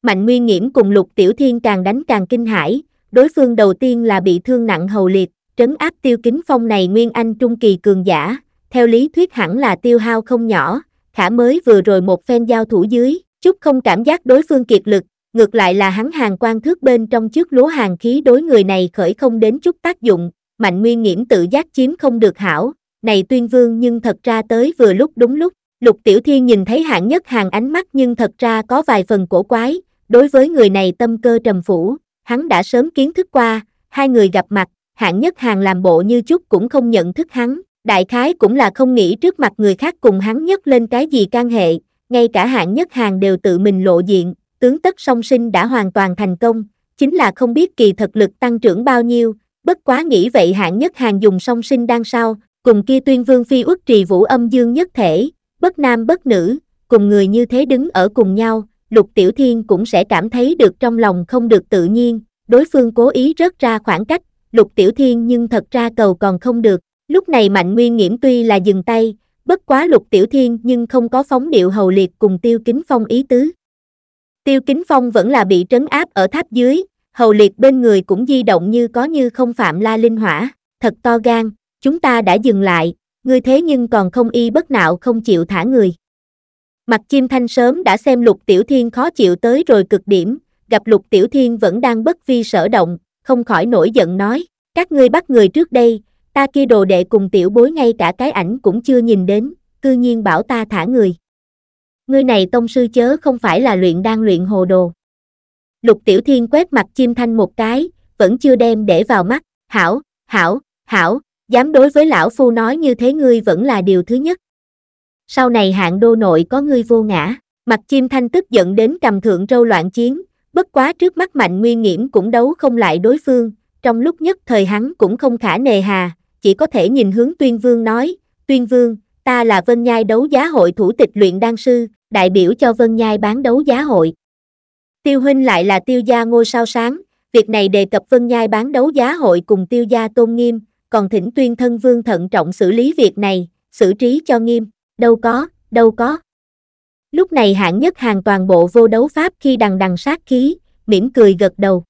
Mạnh Nguyên Nghiễm cùng Lục Tiểu Thiên càng đánh càng kinh hãi, đối phương đầu tiên là bị thương nặng hầu liệt, trấn áp tiêu kính phong này Nguyên Anh trung kỳ cường giả, theo lý thuyết hẳn là tiêu hao không nhỏ, khả mới vừa rồi một phen giao thủ dưới, chút không cảm giác đối phương kiệt lực, ngược lại là hắn hàng quan thước bên trong trước lúa hàng khí đối người này khởi không đến chút tác dụng, mạnh nguyên nghiễm tự giác chiếm không được hảo, này tuyên vương nhưng thật ra tới vừa lúc đúng lúc, lục tiểu thiên nhìn thấy hạng nhất hàng ánh mắt nhưng thật ra có vài phần cổ quái, đối với người này tâm cơ trầm phủ, hắn đã sớm kiến thức qua, hai người gặp mặt, hạng nhất hàng làm bộ như chút cũng không nhận thức hắn, đại khái cũng là không nghĩ trước mặt người khác cùng hắn nhất lên cái gì can hệ, ngay cả hạng nhất hàng đều tự mình lộ diện, tướng tất song sinh đã hoàn toàn thành công, chính là không biết kỳ thực lực tăng trưởng bao nhiêu, bất quá nghĩ vậy hạng nhất hàng dùng song sinh đang sao, cùng kia tuyên vương phi uất trì vũ âm dương nhất thể, bất nam bất nữ, cùng người như thế đứng ở cùng nhau, lục tiểu thiên cũng sẽ cảm thấy được trong lòng không được tự nhiên, đối phương cố ý rớt ra khoảng cách, lục tiểu thiên nhưng thật ra cầu còn không được, lúc này mạnh nguyên nghiễm tuy là dừng tay, bất quá lục tiểu thiên nhưng không có phóng điệu hầu liệt cùng tiêu kính phong ý tứ. Tiêu kính phong vẫn là bị trấn áp ở tháp dưới, hầu liệt bên người cũng di động như có như không phạm la linh hỏa, thật to gan, chúng ta đã dừng lại, ngươi thế nhưng còn không y bất nạo không chịu thả người. Mặt chim thanh sớm đã xem lục tiểu thiên khó chịu tới rồi cực điểm, gặp lục tiểu thiên vẫn đang bất vi sở động, không khỏi nổi giận nói, các ngươi bắt người trước đây, ta kia đồ đệ cùng tiểu bối ngay cả cái ảnh cũng chưa nhìn đến, cư nhiên bảo ta thả người. Ngươi này tông sư chớ không phải là luyện đang luyện hồ đồ. Lục tiểu thiên quét mặt chim thanh một cái, vẫn chưa đem để vào mắt, hảo, hảo, hảo, dám đối với lão phu nói như thế ngươi vẫn là điều thứ nhất. Sau này hạng đô nội có ngươi vô ngã, mặt chim thanh tức giận đến cầm thượng râu loạn chiến, bất quá trước mắt mạnh nguyên nghiễm cũng đấu không lại đối phương, trong lúc nhất thời hắn cũng không khả nề hà, chỉ có thể nhìn hướng tuyên vương nói, tuyên vương, ta là Vân Nhai đấu giá hội thủ tịch luyện đan sư, đại biểu cho Vân Nhai bán đấu giá hội. Tiêu huynh lại là tiêu gia ngôi sao sáng, việc này đề cập Vân Nhai bán đấu giá hội cùng tiêu gia tôn nghiêm, còn thỉnh tuyên thân vương thận trọng xử lý việc này, xử trí cho nghiêm, đâu có, đâu có. Lúc này hạng nhất hàng toàn bộ vô đấu pháp khi đằng đằng sát khí, mỉm cười gật đầu.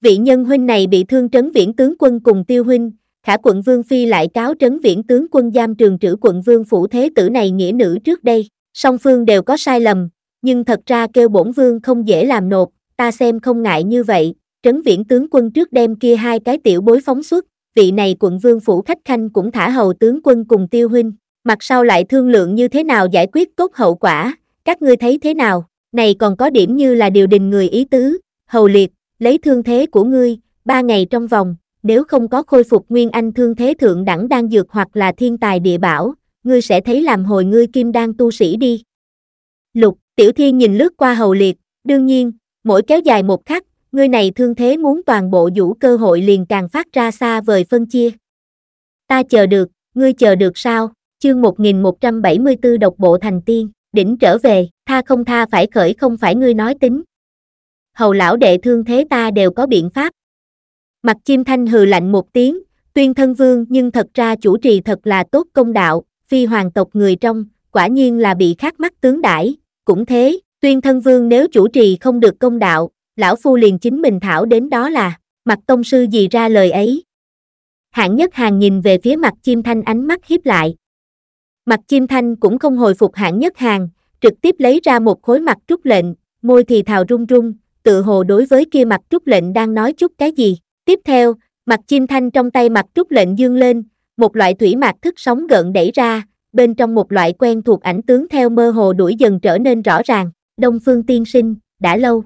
Vị nhân huynh này bị thương trấn viễn tướng quân cùng tiêu huynh, khả quận vương phi lại cáo trấn viễn tướng quân giam trường trữ quận vương phủ thế tử này nghĩa nữ trước đây, song phương đều có sai lầm, nhưng thật ra kêu bổn vương không dễ làm nộp, ta xem không ngại như vậy, trấn viễn tướng quân trước đem kia hai cái tiểu bối phóng xuất, vị này quận vương phủ khách khanh cũng thả hầu tướng quân cùng tiêu huynh, mặt sau lại thương lượng như thế nào giải quyết tốt hậu quả, các ngươi thấy thế nào, này còn có điểm như là điều đình người ý tứ, hầu liệt, lấy thương thế của ngươi, ba ngày trong vòng, nếu không có khôi phục nguyên anh thương thế thượng đẳng đang dược hoặc là thiên tài địa bảo, ngươi sẽ thấy làm hồi ngươi kim đan tu sĩ đi. Lục, tiểu thiên nhìn lướt qua hầu liệt, đương nhiên, mỗi kéo dài một khắc, ngươi này thương thế muốn toàn bộ vũ cơ hội liền càng phát ra xa vời phân chia. Ta chờ được, ngươi chờ được sao? Chương 1174 độc bộ thành tiên, đỉnh trở về, tha không tha phải khởi không phải ngươi nói tính. Hầu lão đệ thương thế ta đều có biện pháp. Mặt chim thanh hừ lạnh một tiếng, tuyên thân vương nhưng thật ra chủ trì thật là tốt công đạo, phi hoàng tộc người trong, quả nhiên là bị khát mắt tướng đãi cũng thế, tuyên thân vương nếu chủ trì không được công đạo, lão phu liền chính mình thảo đến đó là, mặt tông sư gì ra lời ấy. Hạng nhất hàng nhìn về phía mặt chim thanh ánh mắt hiếp lại. Mặt chim thanh cũng không hồi phục hạng nhất hàng, trực tiếp lấy ra một khối mặt trúc lệnh, môi thì thào run run, tự hồ đối với kia mặt trúc lệnh đang nói chút cái gì. Tiếp theo, mặt chim thanh trong tay mặt trúc lệnh dương lên, một loại thủy mạc thức sóng gợn đẩy ra, bên trong một loại quen thuộc ảnh tướng theo mơ hồ đuổi dần trở nên rõ ràng, Đông Phương Tiên Sinh, đã lâu.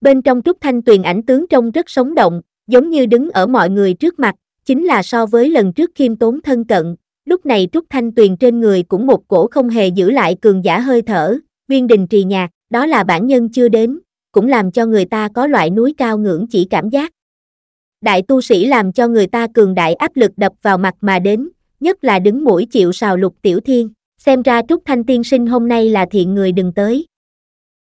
Bên trong Trúc Thanh Tuyền ảnh tướng trông rất sống động, giống như đứng ở mọi người trước mặt, chính là so với lần trước khiêm tốn thân cận, lúc này Trúc Thanh Tuyền trên người cũng một cổ không hề giữ lại cường giả hơi thở, viên đình trì nhạc, đó là bản nhân chưa đến, cũng làm cho người ta có loại núi cao ngưỡng chỉ cảm giác. Đại tu sĩ làm cho người ta cường đại áp lực đập vào mặt mà đến, nhất là đứng mũi chịu sào lục tiểu thiên, xem ra Trúc Thanh tiên sinh hôm nay là thiện người đừng tới.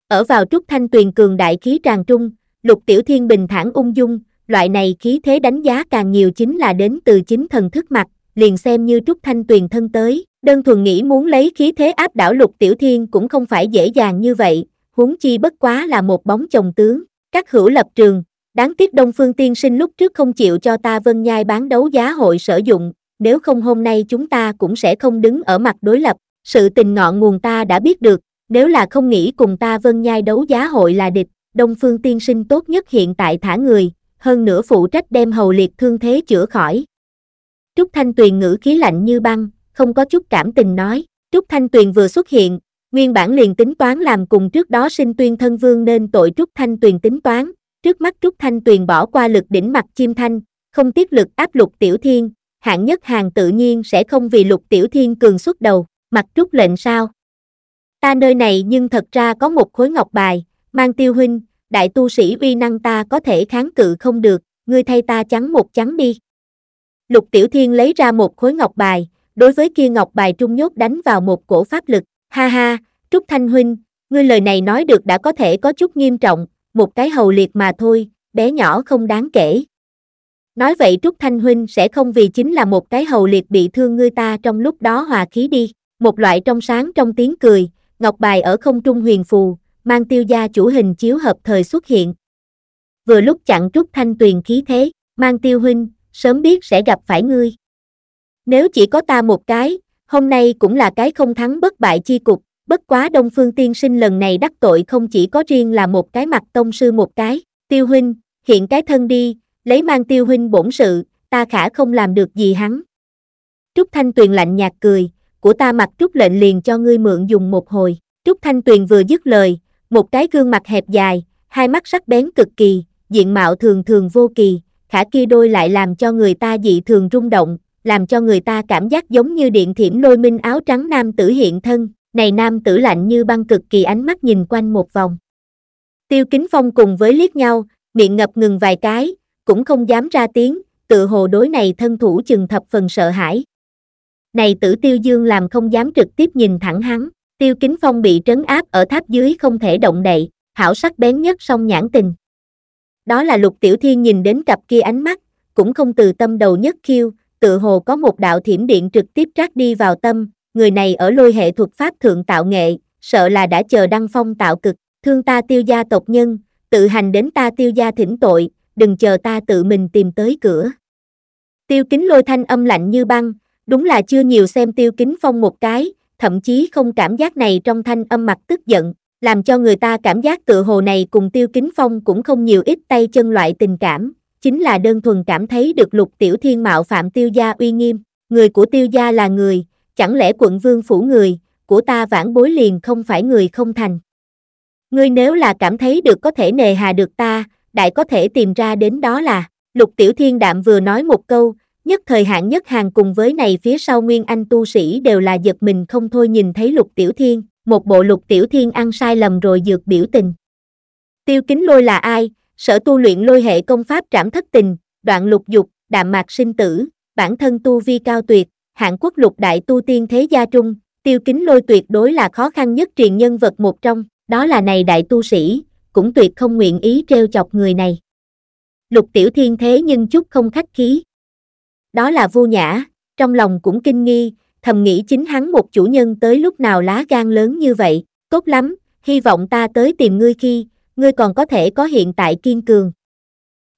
Ở vào Trúc Thanh tuyền cường đại khí tràn trung, lục tiểu thiên bình thản ung dung, loại này khí thế đánh giá càng nhiều chính là đến từ chính thần thức mặt, liền xem như Trúc Thanh tuyền thân tới, đơn thuần nghĩ muốn lấy khí thế áp đảo lục tiểu thiên cũng không phải dễ dàng như vậy, huống chi bất quá là một bóng chồng tướng, các hữu lập trường, đáng tiếc Đông Phương Tiên Sinh lúc trước không chịu cho ta Vân Nhai bán đấu giá hội sử dụng, nếu không hôm nay chúng ta cũng sẽ không đứng ở mặt đối lập, sự tình ngọn nguồn ta đã biết được, nếu là không nghĩ cùng ta Vân Nhai đấu giá hội là địch, Đông Phương Tiên Sinh tốt nhất hiện tại thả người, hơn nữa phụ trách đem hầu liệt thương thế chữa khỏi. Trúc Thanh Tuyền ngữ khí lạnh như băng, không có chút cảm tình nói, Trúc Thanh Tuyền vừa xuất hiện, nguyên bản liền tính toán làm cùng trước đó sinh tuyên thân vương nên tội Trúc Thanh Tuyền tính toán, trước mắt Trúc Thanh Tuyền bỏ qua lực đỉnh mặt chim thanh, không tiếc lực áp lục tiểu thiên, hạng nhất hàng tự nhiên sẽ không vì lục tiểu thiên cường xuất đầu, mặt Trúc lệnh sao. Ta nơi này nhưng thật ra có một khối ngọc bài, mang tiêu huynh, đại tu sĩ uy năng ta có thể kháng cự không được, ngươi thay ta chắn một chắn đi. Lục Tiểu Thiên lấy ra một khối ngọc bài, đối với kia ngọc bài trung nhốt đánh vào một cổ pháp lực, ha ha, Trúc Thanh Huynh, ngươi lời này nói được đã có thể có chút nghiêm trọng, một cái hầu liệt mà thôi, bé nhỏ không đáng kể. Nói vậy Trúc Thanh Huynh sẽ không vì chính là một cái hầu liệt bị thương ngươi ta trong lúc đó hòa khí đi, một loại trong sáng trong tiếng cười, ngọc bài ở không trung huyền phù, mang tiêu gia chủ hình chiếu hợp thời xuất hiện. Vừa lúc chặn Trúc Thanh Tuyền khí thế, mang tiêu huynh, sớm biết sẽ gặp phải ngươi. Nếu chỉ có ta một cái, hôm nay cũng là cái không thắng bất bại chi cục, bất quá Đông Phương Tiên Sinh lần này đắc tội không chỉ có riêng là một cái mặt tông sư một cái, tiêu huynh, hiện cái thân đi, lấy mang tiêu huynh bổn sự, ta khả không làm được gì hắn. Trúc Thanh Tuyền lạnh nhạt cười, của ta mặc Trúc lệnh liền cho ngươi mượn dùng một hồi. Trúc Thanh Tuyền vừa dứt lời, một cái gương mặt hẹp dài, hai mắt sắc bén cực kỳ, diện mạo thường thường vô kỳ, khả kia đôi lại làm cho người ta dị thường rung động, làm cho người ta cảm giác giống như điện thiểm lôi minh áo trắng nam tử hiện thân, này nam tử lạnh như băng cực kỳ ánh mắt nhìn quanh một vòng. Tiêu Kính Phong cùng với liếc nhau, miệng ngập ngừng vài cái, cũng không dám ra tiếng, tự hồ đối này thân thủ chừng thập phần sợ hãi. Này tử tiêu dương làm không dám trực tiếp nhìn thẳng hắn, tiêu kính phong bị trấn áp ở tháp dưới không thể động đậy, hảo sắc bén nhất song nhãn tình. Đó là lục tiểu thiên nhìn đến cặp kia ánh mắt, cũng không từ tâm đầu nhất khiêu, tự hồ có một đạo thiểm điện trực tiếp trát đi vào tâm, người này ở lôi hệ thuật pháp thượng tạo nghệ, sợ là đã chờ đăng phong tạo cực, thương ta tiêu gia tộc nhân, tự hành đến ta tiêu gia thỉnh tội, đừng chờ ta tự mình tìm tới cửa. Tiêu kính lôi thanh âm lạnh như băng, đúng là chưa nhiều xem tiêu kính phong một cái, thậm chí không cảm giác này trong thanh âm mặt tức giận, làm cho người ta cảm giác tự hồ này cùng tiêu kính phong cũng không nhiều ít tay chân loại tình cảm, chính là đơn thuần cảm thấy được lục tiểu thiên mạo phạm tiêu gia uy nghiêm, người của tiêu gia là người, chẳng lẽ quận vương phủ người, của ta vãn bối liền không phải người không thành. Ngươi nếu là cảm thấy được có thể nề hà được ta, đại có thể tìm ra đến đó là, lục tiểu thiên đạm vừa nói một câu, nhất thời hạn nhất hàng cùng với này phía sau nguyên anh tu sĩ đều là giật mình không thôi nhìn thấy lục tiểu thiên, một bộ lục tiểu thiên ăn sai lầm rồi dược biểu tình. Tiêu kính lôi là ai, sở tu luyện lôi hệ công pháp trảm thất tình, đoạn lục dục, đạm mạc sinh tử, bản thân tu vi cao tuyệt, hạng quốc lục đại tu tiên thế gia trung, tiêu kính lôi tuyệt đối là khó khăn nhất truyền nhân vật một trong, đó là này đại tu sĩ, cũng tuyệt không nguyện ý treo chọc người này. Lục tiểu thiên thế nhưng chút không khách khí. Đó là vô nhã, trong lòng cũng kinh nghi, thầm nghĩ chính hắn một chủ nhân tới lúc nào lá gan lớn như vậy, tốt lắm, hy vọng ta tới tìm ngươi khi, ngươi còn có thể có hiện tại kiên cường.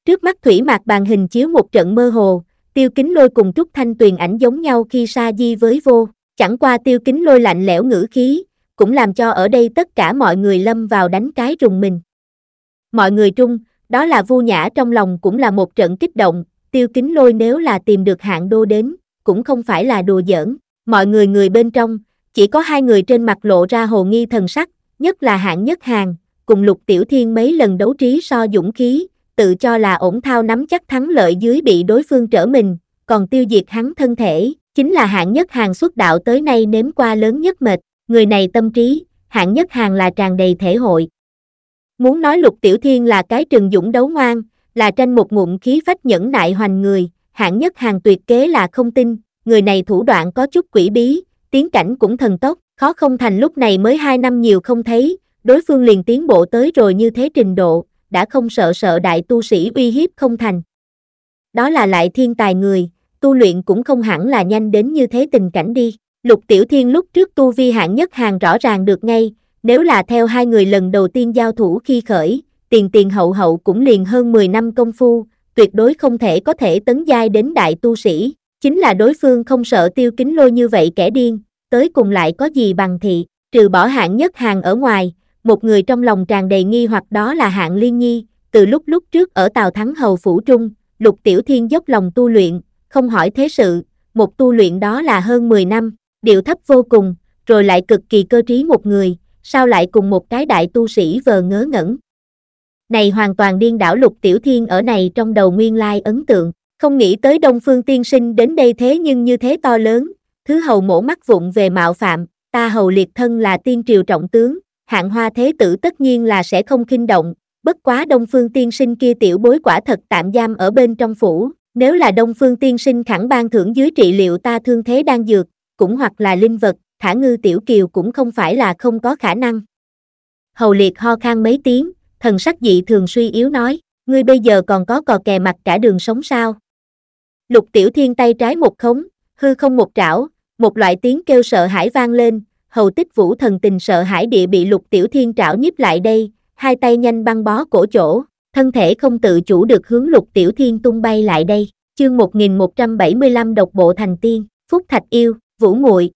Trước mắt thủy mạc bàn hình chiếu một trận mơ hồ, tiêu kính lôi cùng Trúc Thanh Tuyền ảnh giống nhau khi sa di với vô, chẳng qua tiêu kính lôi lạnh lẽo ngữ khí, cũng làm cho ở đây tất cả mọi người lâm vào đánh cái rùng mình. Mọi người trung, đó là vu nhã trong lòng cũng là một trận kích động, tiêu kính lôi nếu là tìm được hạng đô đến, cũng không phải là đùa giỡn, mọi người người bên trong, chỉ có hai người trên mặt lộ ra hồ nghi thần sắc, nhất là hạng nhất hàng, cùng lục tiểu thiên mấy lần đấu trí so dũng khí, tự cho là ổn thao nắm chắc thắng lợi dưới bị đối phương trở mình, còn tiêu diệt hắn thân thể, chính là hạng nhất hàng xuất đạo tới nay nếm qua lớn nhất mệt, người này tâm trí, hạng nhất hàng là tràn đầy thể hội. Muốn nói lục tiểu thiên là cái trừng dũng đấu ngoan, là tranh một ngụm khí phách nhẫn nại hoành người, hạng nhất hàng tuyệt kế là không tin, người này thủ đoạn có chút quỷ bí, tiến cảnh cũng thần tốc, khó không thành lúc này mới hai năm nhiều không thấy, đối phương liền tiến bộ tới rồi như thế trình độ, đã không sợ sợ đại tu sĩ uy hiếp không thành. Đó là lại thiên tài người, tu luyện cũng không hẳn là nhanh đến như thế tình cảnh đi. Lục Tiểu Thiên lúc trước tu vi hạng nhất hàng rõ ràng được ngay, nếu là theo hai người lần đầu tiên giao thủ khi khởi, tiền tiền hậu hậu cũng liền hơn 10 năm công phu, tuyệt đối không thể có thể tấn giai đến đại tu sĩ, chính là đối phương không sợ tiêu kính lôi như vậy kẻ điên, tới cùng lại có gì bằng thị, trừ bỏ hạng nhất hàng ở ngoài, một người trong lòng tràn đầy nghi hoặc đó là hạng liên nhi, từ lúc lúc trước ở Tào Thắng Hầu Phủ Trung, lục tiểu thiên dốc lòng tu luyện, không hỏi thế sự, một tu luyện đó là hơn 10 năm, điệu thấp vô cùng, rồi lại cực kỳ cơ trí một người, sao lại cùng một cái đại tu sĩ vờ ngớ ngẩn. Này hoàn toàn điên đảo lục tiểu thiên ở này trong đầu nguyên lai ấn tượng, không nghĩ tới Đông Phương tiên sinh đến đây thế nhưng như thế to lớn, thứ hầu mổ mắt vụng về mạo phạm, ta hầu liệt thân là tiên triều trọng tướng, hạng hoa thế tử tất nhiên là sẽ không kinh động, bất quá Đông Phương tiên sinh kia tiểu bối quả thật tạm giam ở bên trong phủ, nếu là Đông Phương tiên sinh khẳng ban thưởng dưới trị liệu ta thương thế đang dược, cũng hoặc là linh vật, thả ngư tiểu kiều cũng không phải là không có khả năng. Hầu liệt ho khan mấy tiếng, thần sắc dị thường suy yếu nói, ngươi bây giờ còn có cò kè mặt cả đường sống sao? Lục tiểu thiên tay trái một khống, hư không một trảo, một loại tiếng kêu sợ hãi vang lên, hầu tích vũ thần tình sợ hãi địa bị lục tiểu thiên trảo nhíp lại đây, hai tay nhanh băng bó cổ chỗ, thân thể không tự chủ được hướng lục tiểu thiên tung bay lại đây, chương 1175 độc bộ thành tiên, phúc thạch yêu, vũ muội.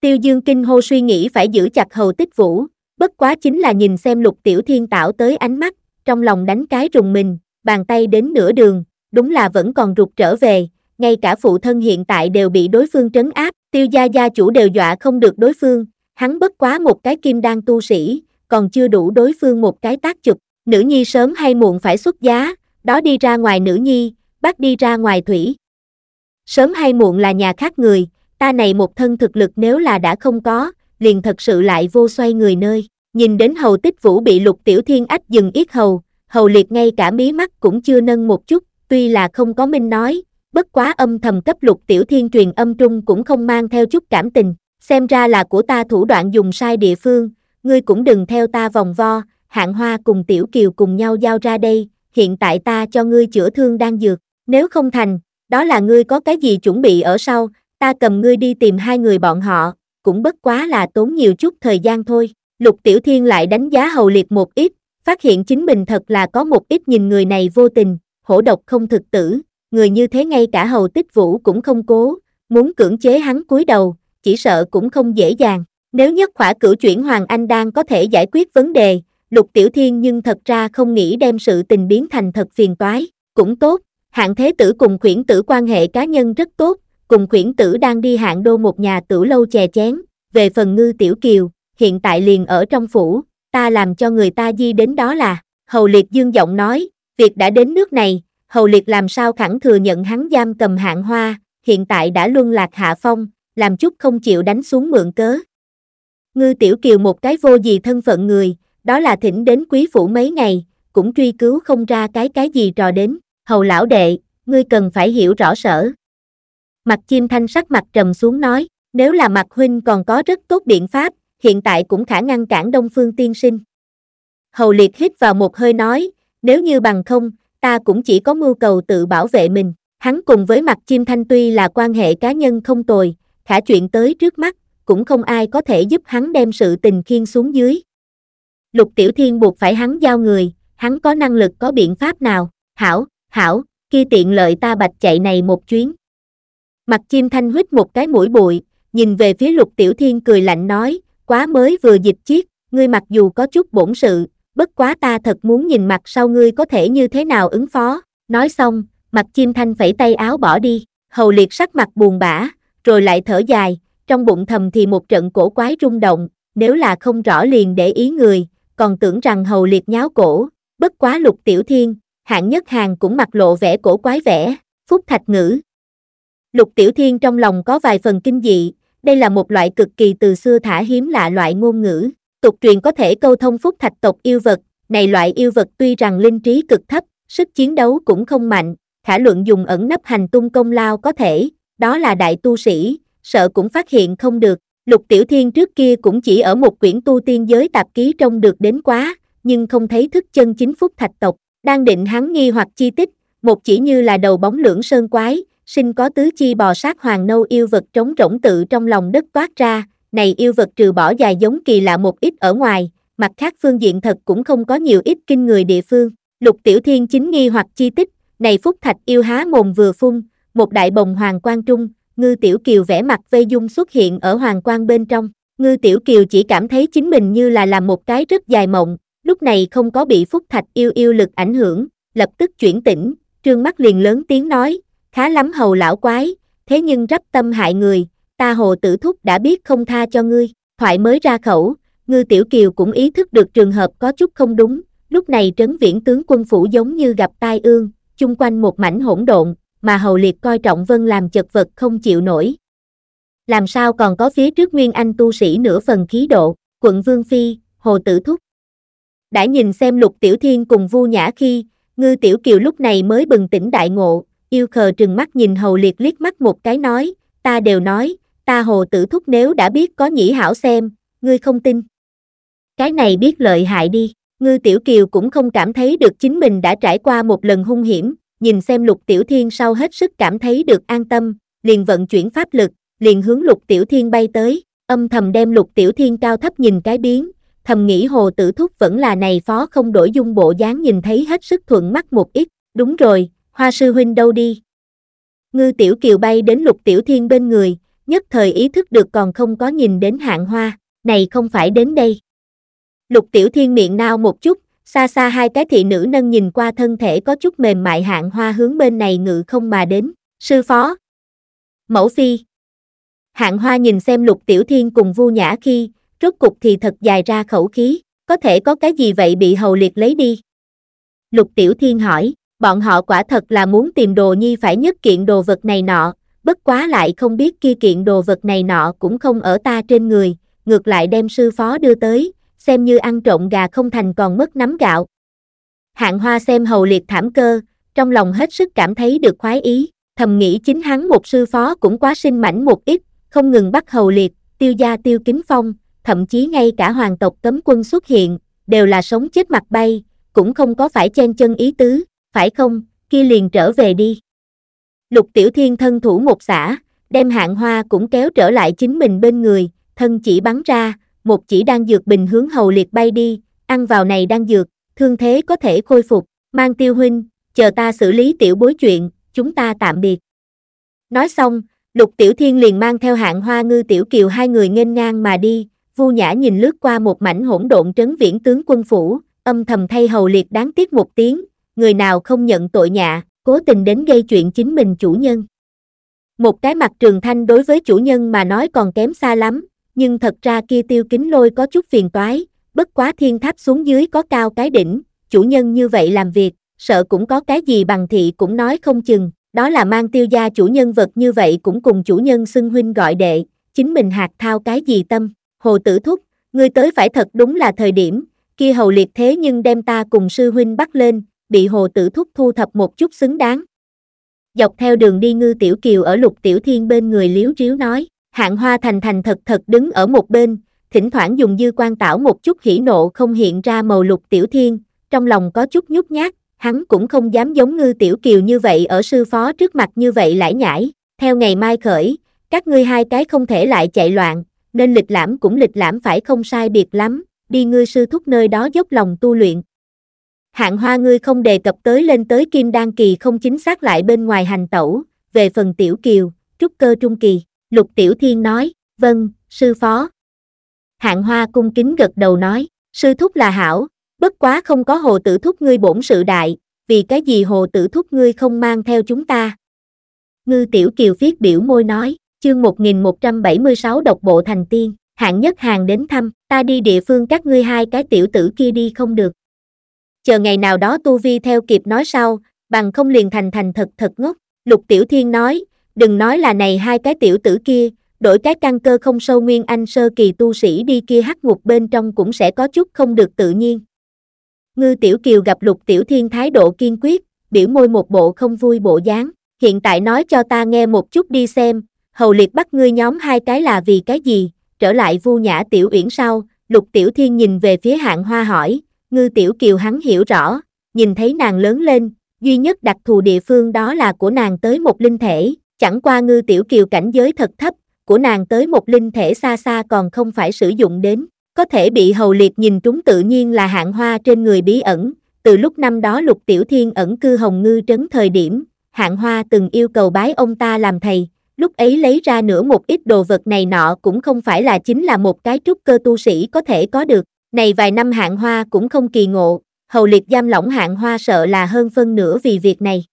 Tiêu dương kinh hô suy nghĩ phải giữ chặt hầu tích vũ, bất quá chính là nhìn xem lục tiểu thiên tạo tới ánh mắt, trong lòng đánh cái rùng mình, bàn tay đến nửa đường, đúng là vẫn còn rụt trở về, ngay cả phụ thân hiện tại đều bị đối phương trấn áp, tiêu gia gia chủ đều dọa không được đối phương, hắn bất quá một cái kim đan tu sĩ, còn chưa đủ đối phương một cái tác chụp, nữ nhi sớm hay muộn phải xuất giá, đó đi ra ngoài nữ nhi, bắt đi ra ngoài thủy. Sớm hay muộn là nhà khác người, ta này một thân thực lực nếu là đã không có, liền thật sự lại vô xoay người nơi, nhìn đến hầu tích vũ bị lục tiểu thiên ách dừng yết hầu, hầu liệt ngay cả mí mắt cũng chưa nâng một chút, tuy là không có minh nói, bất quá âm thầm cấp lục tiểu thiên truyền âm trung cũng không mang theo chút cảm tình, xem ra là của ta thủ đoạn dùng sai địa phương, ngươi cũng đừng theo ta vòng vo, hạng hoa cùng tiểu kiều cùng nhau giao ra đây, hiện tại ta cho ngươi chữa thương đang dược, nếu không thành, đó là ngươi có cái gì chuẩn bị ở sau, ta cầm ngươi đi tìm hai người bọn họ, cũng bất quá là tốn nhiều chút thời gian thôi. Lục Tiểu Thiên lại đánh giá Hầu Liệt một ít, phát hiện chính mình thật là có một ít nhìn người này vô tình, hổ độc không thực tử, người như thế ngay cả Hầu Tích Vũ cũng không cố, muốn cưỡng chế hắn cúi đầu, chỉ sợ cũng không dễ dàng. Nếu nhất khỏa cửu chuyển Hoàng Anh đang có thể giải quyết vấn đề, Lục Tiểu Thiên nhưng thật ra không nghĩ đem sự tình biến thành thật phiền toái, cũng tốt, hạng thế tử cùng khuyển tử quan hệ cá nhân rất tốt, cùng khuyển tử đang đi hạng đô một nhà tử lâu chè chén, về phần ngư tiểu kiều, hiện tại liền ở trong phủ, ta làm cho người ta di đến đó là, hầu liệt dương giọng nói, việc đã đến nước này, hầu liệt làm sao khẳng thừa nhận hắn giam cầm hạng hoa, hiện tại đã luân lạc hạ phong, làm chút không chịu đánh xuống mượn cớ. Ngư tiểu kiều một cái vô gì thân phận người, đó là thỉnh đến quý phủ mấy ngày, cũng truy cứu không ra cái cái gì trò đến, hầu lão đệ, ngươi cần phải hiểu rõ sở. Mặt chim thanh sắc mặt trầm xuống nói, nếu là mặt huynh còn có rất tốt biện pháp, hiện tại cũng khả ngăn cản Đông Phương tiên sinh. Hầu liệt hít vào một hơi nói, nếu như bằng không, ta cũng chỉ có mưu cầu tự bảo vệ mình. Hắn cùng với mặt chim thanh tuy là quan hệ cá nhân không tồi, khả chuyện tới trước mắt, cũng không ai có thể giúp hắn đem sự tình khiên xuống dưới. Lục Tiểu Thiên buộc phải hắn giao người, hắn có năng lực có biện pháp nào, hảo, hảo, kia tiện lợi ta bạch chạy này một chuyến. Mặt chim thanh huyết một cái mũi bụi, nhìn về phía lục tiểu thiên cười lạnh nói, quá mới vừa dịch chiết, ngươi mặc dù có chút bổn sự, bất quá ta thật muốn nhìn mặt sau ngươi có thể như thế nào ứng phó, nói xong, mặt chim thanh phẩy tay áo bỏ đi, hầu liệt sắc mặt buồn bã, rồi lại thở dài, trong bụng thầm thì một trận cổ quái rung động, nếu là không rõ liền để ý người, còn tưởng rằng hầu liệt nháo cổ, bất quá lục tiểu thiên, hạng nhất hàng cũng mặc lộ vẻ cổ quái vẻ, phúc thạch ngữ. Lục tiểu thiên trong lòng có vài phần kinh dị, đây là một loại cực kỳ từ xưa thả hiếm lạ loại ngôn ngữ, tục truyền có thể câu thông phúc thạch tộc yêu vật, này loại yêu vật tuy rằng linh trí cực thấp, sức chiến đấu cũng không mạnh, khả luận dùng ẩn nấp hành tung công lao có thể, đó là đại tu sĩ, sợ cũng phát hiện không được. Lục Tiểu Thiên trước kia cũng chỉ ở một quyển tu tiên giới tạp ký trông được đến quá, nhưng không thấy thức chân chính phúc thạch tộc, đang định hắn nghi hoặc chi tích, một chỉ như là đầu bóng lưỡng sơn quái, sinh có tứ chi bò sát hoàng nâu yêu vật trống rỗng tự trong lòng đất toát ra, này yêu vật trừ bỏ dài giống kỳ lạ một ít ở ngoài, mặt khác phương diện thật cũng không có nhiều ít kinh người địa phương. Lục Tiểu Thiên chính nghi hoặc chi tích, này Phúc Thạch yêu há mồm vừa phun, một đại bồng hoàng quang trung, Ngư Tiểu Kiều vẽ mặt vây dung xuất hiện ở hoàng quang bên trong. Ngư Tiểu Kiều chỉ cảm thấy chính mình như là làm một cái rất dài mộng, lúc này không có bị Phúc Thạch yêu yêu lực ảnh hưởng, lập tức chuyển tỉnh, trương mắt liền lớn tiếng nói, khá lắm hầu lão quái, thế nhưng rắp tâm hại người, ta hồ tử thúc đã biết không tha cho ngươi, thoại mới ra khẩu, ngư tiểu kiều cũng ý thức được trường hợp có chút không đúng, lúc này trấn viễn tướng quân phủ giống như gặp tai ương, chung quanh một mảnh hỗn độn, mà hầu liệt coi trọng vân làm chật vật không chịu nổi. Làm sao còn có phía trước nguyên anh tu sĩ nửa phần khí độ, quận Vương Phi, hồ tử thúc. Đã nhìn xem lục tiểu thiên cùng vu nhã khi, ngư tiểu kiều lúc này mới bừng tỉnh đại ngộ, yêu khờ trừng mắt nhìn hầu liệt liếc mắt một cái nói, ta đều nói, ta hồ tử thúc nếu đã biết có nhĩ hảo xem, ngươi không tin. Cái này biết lợi hại đi, ngư tiểu kiều cũng không cảm thấy được chính mình đã trải qua một lần hung hiểm, nhìn xem lục tiểu thiên sau hết sức cảm thấy được an tâm, liền vận chuyển pháp lực, liền hướng lục tiểu thiên bay tới, âm thầm đem lục tiểu thiên cao thấp nhìn cái biến, thầm nghĩ hồ tử thúc vẫn là này phó không đổi dung bộ dáng nhìn thấy hết sức thuận mắt một ít, đúng rồi, Hoa sư huynh đâu đi? Ngư tiểu kiều bay đến lục tiểu thiên bên người, nhất thời ý thức được còn không có nhìn đến hạng hoa, này không phải đến đây. Lục tiểu thiên miệng nao một chút, xa xa hai cái thị nữ nâng nhìn qua thân thể có chút mềm mại hạng hoa hướng bên này ngự không mà đến, sư phó. Mẫu phi. Hạng hoa nhìn xem lục tiểu thiên cùng vu nhã khi, rốt cục thì thật dài ra khẩu khí, có thể có cái gì vậy bị hầu liệt lấy đi. Lục tiểu thiên hỏi, bọn họ quả thật là muốn tìm đồ nhi phải nhất kiện đồ vật này nọ, bất quá lại không biết kia kiện đồ vật này nọ cũng không ở ta trên người, ngược lại đem sư phó đưa tới, xem như ăn trộm gà không thành còn mất nắm gạo. Hạng hoa xem hầu liệt thảm cơ, trong lòng hết sức cảm thấy được khoái ý, thầm nghĩ chính hắn một sư phó cũng quá sinh mảnh một ít, không ngừng bắt hầu liệt, tiêu gia tiêu kính phong, thậm chí ngay cả hoàng tộc cấm quân xuất hiện, đều là sống chết mặt bay, cũng không có phải chen chân ý tứ, phải không, kia liền trở về đi. Lục Tiểu Thiên thân thủ một xả, đem hạng hoa cũng kéo trở lại chính mình bên người, thân chỉ bắn ra, một chỉ đang dược bình hướng hầu liệt bay đi, ăn vào này đang dược, thương thế có thể khôi phục, mang tiêu huynh, chờ ta xử lý tiểu bối chuyện, chúng ta tạm biệt. Nói xong, Lục Tiểu Thiên liền mang theo hạng hoa ngư tiểu kiều hai người nghênh ngang mà đi, Vu Nhã nhìn lướt qua một mảnh hỗn độn trấn viễn tướng quân phủ, âm thầm thay hầu liệt đáng tiếc một tiếng, người nào không nhận tội nhạ, cố tình đến gây chuyện chính mình chủ nhân. Một cái mặt trường thanh đối với chủ nhân mà nói còn kém xa lắm, nhưng thật ra kia tiêu kính lôi có chút phiền toái, bất quá thiên tháp xuống dưới có cao cái đỉnh, chủ nhân như vậy làm việc, sợ cũng có cái gì bằng thị cũng nói không chừng, đó là mang tiêu gia chủ nhân vật như vậy cũng cùng chủ nhân xưng huynh gọi đệ, chính mình hạt thao cái gì tâm, hồ tử thúc, ngươi tới phải thật đúng là thời điểm, kia hầu liệt thế nhưng đem ta cùng sư huynh bắt lên, bị hồ tử thúc thu thập một chút xứng đáng. Dọc theo đường đi ngư tiểu kiều ở lục tiểu thiên bên người liếu riếu nói, hạng hoa thành thành thật thật đứng ở một bên, thỉnh thoảng dùng dư quan tảo một chút hỉ nộ không hiện ra màu lục tiểu thiên, trong lòng có chút nhút nhát, hắn cũng không dám giống ngư tiểu kiều như vậy ở sư phó trước mặt như vậy lãi nhãi, theo ngày mai khởi, các ngươi hai cái không thể lại chạy loạn, nên lịch lãm cũng lịch lãm phải không sai biệt lắm, đi ngươi sư thúc nơi đó dốc lòng tu luyện. Hạng hoa ngươi không đề cập tới lên tới kim đan kỳ không chính xác lại bên ngoài hành tẩu, về phần tiểu kiều, trúc cơ trung kỳ, lục tiểu thiên nói, vâng, sư phó. Hạng hoa cung kính gật đầu nói, sư thúc là hảo, bất quá không có hồ tử thúc ngươi bổn sự đại, vì cái gì hồ tử thúc ngươi không mang theo chúng ta. Ngư tiểu kiều viết biểu môi nói, chương 1176 độc bộ thành tiên, hạng nhất hàng đến thăm, ta đi địa phương các ngươi hai cái tiểu tử kia đi không được. Chờ ngày nào đó tu vi theo kịp nói sau, bằng không liền thành thành thật thật ngốc, lục tiểu thiên nói, đừng nói là này hai cái tiểu tử kia, đổi cái căn cơ không sâu nguyên anh sơ kỳ tu sĩ đi kia hắc ngục bên trong cũng sẽ có chút không được tự nhiên. Ngư Tiểu Kiều gặp Lục Tiểu Thiên thái độ kiên quyết, biểu môi một bộ không vui bộ dáng, hiện tại nói cho ta nghe một chút đi xem, hầu liệt bắt ngươi nhóm hai cái là vì cái gì, trở lại vu nhã Tiểu Uyển sau, Lục Tiểu Thiên nhìn về phía hạng hoa hỏi, Ngư Tiểu Kiều hắn hiểu rõ, nhìn thấy nàng lớn lên, duy nhất đặc thù địa phương đó là của nàng tới một linh thể, chẳng qua Ngư Tiểu Kiều cảnh giới thật thấp, của nàng tới một linh thể xa xa còn không phải sử dụng đến, có thể bị hầu liệt nhìn trúng tự nhiên là hạng hoa trên người bí ẩn, từ lúc năm đó lục tiểu thiên ẩn cư hồng ngư trấn thời điểm, hạng hoa từng yêu cầu bái ông ta làm thầy, lúc ấy lấy ra nửa một ít đồ vật này nọ cũng không phải là chính là một cái trúc cơ tu sĩ có thể có được, này vài năm hạng hoa cũng không kỳ ngộ, hầu liệt giam lỏng hạng hoa sợ là hơn phân nửa vì việc này.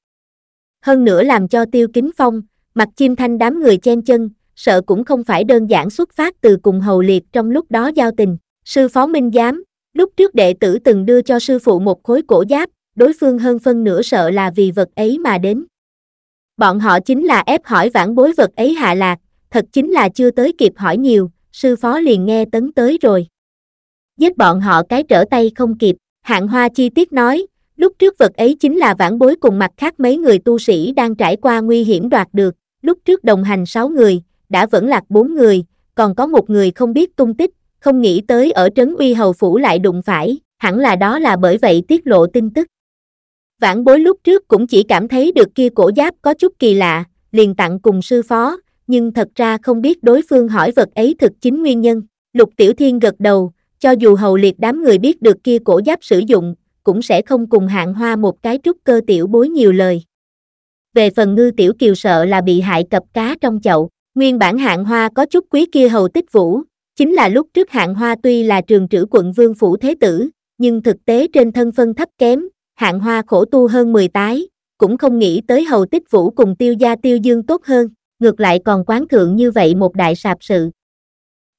Hơn nữa làm cho tiêu kính phong, mặt chim thanh đám người chen chân, sợ cũng không phải đơn giản xuất phát từ cùng hầu liệt trong lúc đó giao tình. Sư phó minh giám, lúc trước đệ tử từng đưa cho sư phụ một khối cổ giáp, đối phương hơn phân nửa sợ là vì vật ấy mà đến. Bọn họ chính là ép hỏi vãn bối vật ấy hạ lạc, thật chính là chưa tới kịp hỏi nhiều, sư phó liền nghe tấn tới rồi. Giết bọn họ cái trở tay không kịp, hạng hoa chi tiết nói, lúc trước vật ấy chính là vãn bối cùng mặt khác mấy người tu sĩ đang trải qua nguy hiểm đoạt được, lúc trước đồng hành 6 người, đã vẫn lạc bốn người, còn có một người không biết tung tích, không nghĩ tới ở trấn uy hầu phủ lại đụng phải, hẳn là đó là bởi vậy tiết lộ tin tức. Vãn bối lúc trước cũng chỉ cảm thấy được kia cổ giáp có chút kỳ lạ, liền tặng cùng sư phó, nhưng thật ra không biết đối phương hỏi vật ấy thực chính nguyên nhân. Lục Tiểu Thiên gật đầu, cho dù hầu liệt đám người biết được kia cổ giáp sử dụng, cũng sẽ không cùng hạng hoa một cái trúc cơ tiểu bối nhiều lời. Về phần ngư tiểu kiều sợ là bị hại cập cá trong chậu, Nguyên bản hạng hoa có chút quý kia hầu tích vũ, chính là lúc trước hạng hoa tuy là trường trữ quận vương phủ thế tử, nhưng thực tế trên thân phân thấp kém, hạng hoa khổ tu hơn 10 tái, cũng không nghĩ tới hầu tích vũ cùng tiêu gia tiêu dương tốt hơn, ngược lại còn quán thượng như vậy một đại sạp sự.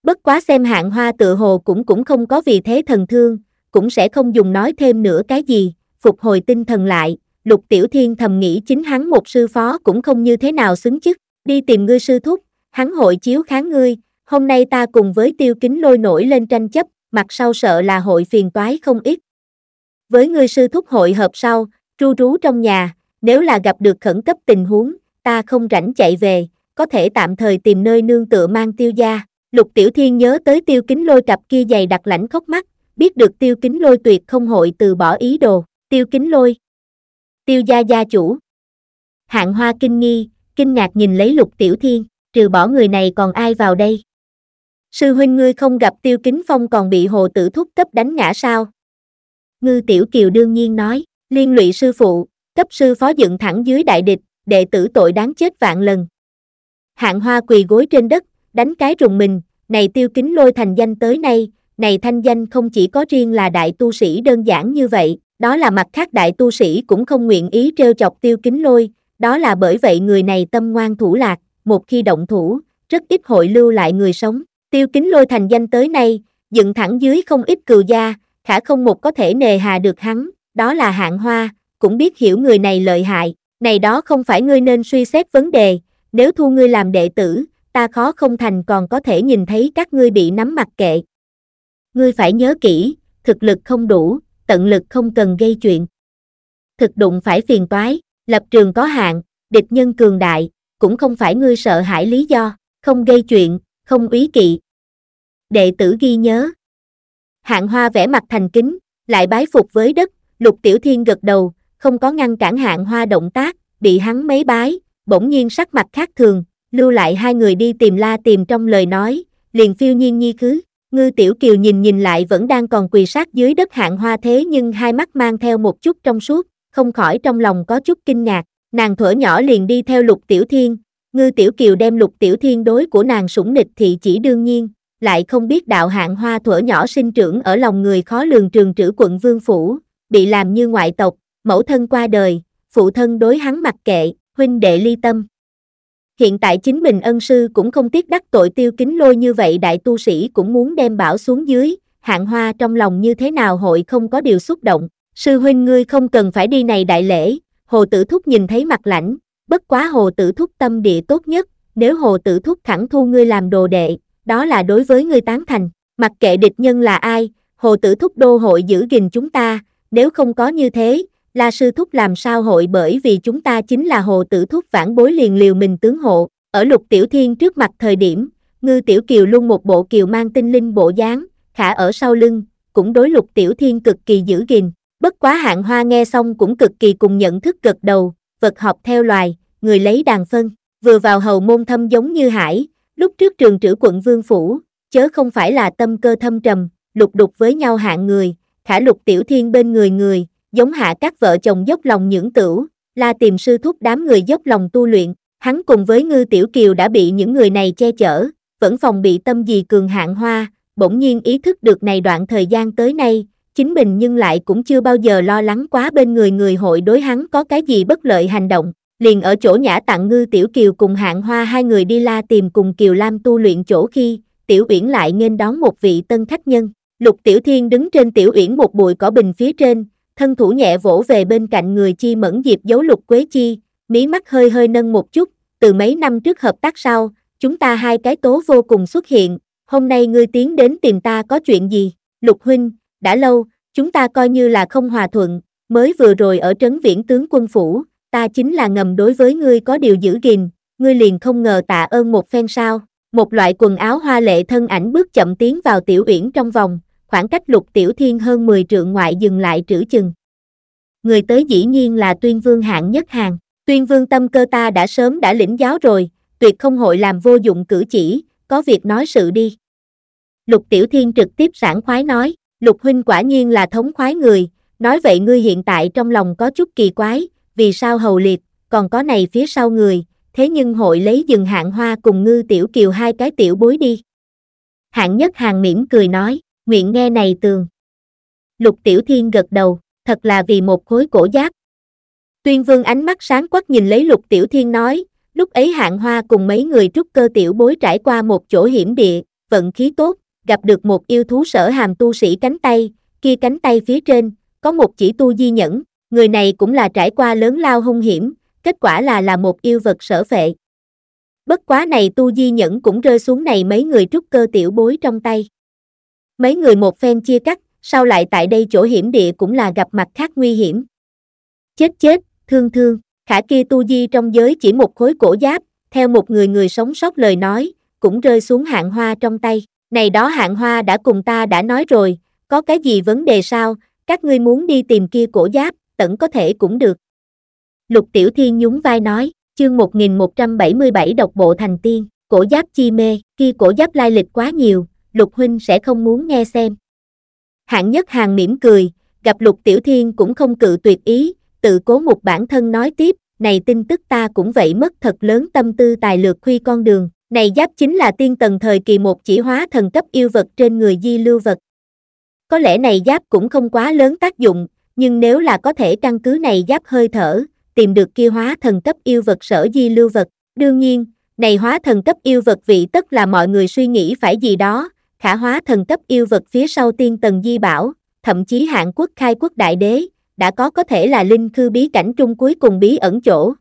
Bất quá xem hạng hoa tự hồ cũng cũng không có vì thế thần thương, cũng sẽ không dùng nói thêm nữa cái gì, phục hồi tinh thần lại, lục tiểu thiên thầm nghĩ chính hắn một sư phó cũng không như thế nào xứng chức, đi tìm ngươi sư thúc, hắn hội chiếu kháng ngươi, hôm nay ta cùng với tiêu kính lôi nổi lên tranh chấp, mặt sau sợ là hội phiền toái không ít. Với ngươi sư thúc hội hợp sau, tru trú trong nhà, nếu là gặp được khẩn cấp tình huống, ta không rảnh chạy về, có thể tạm thời tìm nơi nương tựa mang tiêu gia. Lục Tiểu Thiên nhớ tới tiêu kính lôi cặp kia dày đặc lãnh khóc mắt, biết được tiêu kính lôi tuyệt không hội từ bỏ ý đồ, tiêu kính lôi. Tiêu gia gia chủ. Hạng hoa kinh nghi, kinh ngạc nhìn lấy lục tiểu thiên, trừ bỏ người này còn ai vào đây? Sư huynh ngươi không gặp tiêu kính phong còn bị hồ tử thúc cấp đánh ngã sao? Ngư tiểu kiều đương nhiên nói, liên lụy sư phụ, cấp sư phó dựng thẳng dưới đại địch, đệ tử tội đáng chết vạn lần. Hạng hoa quỳ gối trên đất, đánh cái rùng mình, này tiêu kính lôi thành danh tới nay, này thanh danh không chỉ có riêng là đại tu sĩ đơn giản như vậy, đó là mặt khác đại tu sĩ cũng không nguyện ý trêu chọc tiêu kính lôi, đó là bởi vậy người này tâm ngoan thủ lạc, một khi động thủ, rất ít hội lưu lại người sống. Tiêu kính lôi thành danh tới nay, dựng thẳng dưới không ít cừu gia, khả không một có thể nề hà được hắn, đó là hạng hoa, cũng biết hiểu người này lợi hại, này đó không phải ngươi nên suy xét vấn đề, nếu thu ngươi làm đệ tử, ta khó không thành còn có thể nhìn thấy các ngươi bị nắm mặt kệ. Ngươi phải nhớ kỹ, thực lực không đủ, tận lực không cần gây chuyện. Thực đụng phải phiền toái, lập trường có hạn, địch nhân cường đại, cũng không phải ngươi sợ hãi lý do, không gây chuyện, không úy kỵ. Đệ tử ghi nhớ. Hạng hoa vẽ mặt thành kính, lại bái phục với đất, lục tiểu thiên gật đầu, không có ngăn cản hạng hoa động tác, bị hắn mấy bái, bỗng nhiên sắc mặt khác thường, lưu lại hai người đi tìm la tìm trong lời nói, liền phiêu nhiên nhi khứ. Ngư Tiểu Kiều nhìn nhìn lại vẫn đang còn quỳ sát dưới đất hạng hoa thế nhưng hai mắt mang theo một chút trong suốt, không khỏi trong lòng có chút kinh ngạc, nàng thuở nhỏ liền đi theo lục tiểu thiên, ngư tiểu kiều đem lục tiểu thiên đối của nàng sủng nịch thì chỉ đương nhiên, lại không biết đạo hạng hoa thuở nhỏ sinh trưởng ở lòng người khó lường trường trữ quận vương phủ, bị làm như ngoại tộc, mẫu thân qua đời, phụ thân đối hắn mặc kệ, huynh đệ ly tâm. Hiện tại chính mình ân sư cũng không tiếc đắc tội tiêu kính lôi như vậy đại tu sĩ cũng muốn đem bảo xuống dưới, hạng hoa trong lòng như thế nào hội không có điều xúc động, sư huynh ngươi không cần phải đi này đại lễ, hồ tử thúc nhìn thấy mặt lãnh, bất quá hồ tử thúc tâm địa tốt nhất, nếu hồ tử thúc thẳng thu ngươi làm đồ đệ, đó là đối với ngươi tán thành, mặc kệ địch nhân là ai, hồ tử thúc đô hội giữ gìn chúng ta, nếu không có như thế, La sư thúc làm sao hội bởi vì chúng ta chính là hồ tử thúc vãn bối liền liều mình tướng hộ, ở lục tiểu thiên trước mặt thời điểm, ngư tiểu kiều luôn một bộ kiều mang tinh linh bộ dáng, khả ở sau lưng, cũng đối lục tiểu thiên cực kỳ giữ gìn. Bất quá hạng hoa nghe xong cũng cực kỳ cùng nhận thức gật đầu, vật học theo loài, người lấy đàn phân, vừa vào hầu môn thâm giống như hải, lúc trước trường trữ quận vương phủ, chớ không phải là tâm cơ thâm trầm, lục đục với nhau hạng người, khả lục tiểu thiên bên người người, giống hạ các vợ chồng dốc lòng nhưỡng tửu, la tìm sư thúc đám người dốc lòng tu luyện, hắn cùng với ngư tiểu kiều đã bị những người này che chở, vẫn phòng bị tâm gì cường hạng hoa, bỗng nhiên ý thức được này đoạn thời gian tới nay, chính mình nhưng lại cũng chưa bao giờ lo lắng quá bên người người hội đối hắn có cái gì bất lợi hành động, liền ở chỗ nhã tặng ngư tiểu kiều cùng hạng hoa hai người đi la tìm cùng kiều lam tu luyện chỗ khi, tiểu uyển lại nên đón một vị tân khách nhân, lục tiểu thiên đứng trên tiểu uyển một bụi cỏ bình phía trên, thân thủ nhẹ vỗ về bên cạnh người chi mẫn diệp giấu lục quế chi, mí mắt hơi hơi nâng một chút, từ mấy năm trước hợp tác sau, chúng ta hai cái tố vô cùng xuất hiện, hôm nay ngươi tiến đến tìm ta có chuyện gì, lục huynh, đã lâu, chúng ta coi như là không hòa thuận, mới vừa rồi ở trấn viễn tướng quân phủ, ta chính là ngầm đối với ngươi có điều giữ gìn, ngươi liền không ngờ tạ ơn một phen sao, một loại quần áo hoa lệ thân ảnh bước chậm tiến vào tiểu uyển trong vòng, khoảng cách lục tiểu thiên hơn 10 trượng ngoại dừng lại trữ chừng. Người tới dĩ nhiên là tuyên vương hạng nhất hàng, tuyên vương tâm cơ ta đã sớm đã lĩnh giáo rồi, tuyệt không hội làm vô dụng cử chỉ, có việc nói sự đi. Lục tiểu thiên trực tiếp sảng khoái nói, lục huynh quả nhiên là thống khoái người, nói vậy ngươi hiện tại trong lòng có chút kỳ quái, vì sao hầu liệt, còn có này phía sau người, thế nhưng hội lấy dừng hạng hoa cùng ngư tiểu kiều hai cái tiểu bối đi. Hạng nhất hàng mỉm cười nói, nguyện nghe này tường. Lục Tiểu Thiên gật đầu, thật là vì một khối cổ giáp. Tuyên Vương ánh mắt sáng quắc nhìn lấy Lục Tiểu Thiên nói, lúc ấy hạng hoa cùng mấy người trúc cơ tiểu bối trải qua một chỗ hiểm địa, vận khí tốt, gặp được một yêu thú sở hàm tu sĩ cánh tay, kia cánh tay phía trên, có một chỉ tu di nhẫn, người này cũng là trải qua lớn lao hung hiểm, kết quả là là một yêu vật sở phệ. Bất quá này tu di nhẫn cũng rơi xuống này mấy người trúc cơ tiểu bối trong tay. Mấy người một phen chia cắt, sau lại tại đây chỗ hiểm địa cũng là gặp mặt khác nguy hiểm. Chết chết, thương thương, Khả kia tu di trong giới chỉ một khối cổ giáp, theo một người người sống sót lời nói, cũng rơi xuống hạng hoa trong tay. Này đó hạng hoa đã cùng ta đã nói rồi, có cái gì vấn đề sao, các ngươi muốn đi tìm kia cổ giáp, tận có thể cũng được. Lục Tiểu Thiên nhún vai nói, chương 1177 độc bộ thành tiên, cổ giáp chi mê, kia cổ giáp lai lịch quá nhiều, Lục Huynh sẽ không muốn nghe xem. Hạng nhất hàng mỉm cười, gặp Lục Tiểu Thiên cũng không cự tuyệt ý, tự cố một bản thân nói tiếp, này tin tức ta cũng vậy mất thật lớn tâm tư tài lược khuy con đường, này giáp chính là tiên tần thời kỳ một chỉ hóa thần cấp yêu vật trên người di lưu vật. Có lẽ này giáp cũng không quá lớn tác dụng, nhưng nếu là có thể căn cứ này giáp hơi thở, tìm được kia hóa thần cấp yêu vật sở di lưu vật, đương nhiên, này hóa thần cấp yêu vật vị tất là mọi người suy nghĩ phải gì đó, khả hóa thần cấp yêu vật phía sau tiên tần di bảo, thậm chí hạng quốc khai quốc đại đế, đã có có thể là linh khư bí cảnh trung cuối cùng bí ẩn chỗ.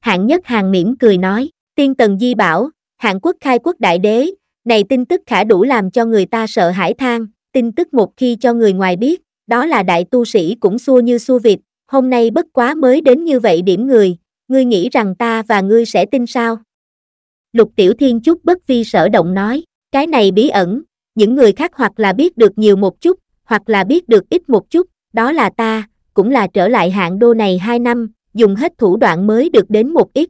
Hạng nhất hàng mỉm cười nói, tiên tần di bảo, hạng quốc khai quốc đại đế, này tin tức khả đủ làm cho người ta sợ hãi than, tin tức một khi cho người ngoài biết, đó là đại tu sĩ cũng xua như xua vịt, hôm nay bất quá mới đến như vậy điểm người, ngươi nghĩ rằng ta và ngươi sẽ tin sao? Lục Tiểu Thiên chút bất vi sở động nói, cái này bí ẩn, những người khác hoặc là biết được nhiều một chút, hoặc là biết được ít một chút, đó là ta, cũng là trở lại hạng đô này hai năm, dùng hết thủ đoạn mới được đến một ít.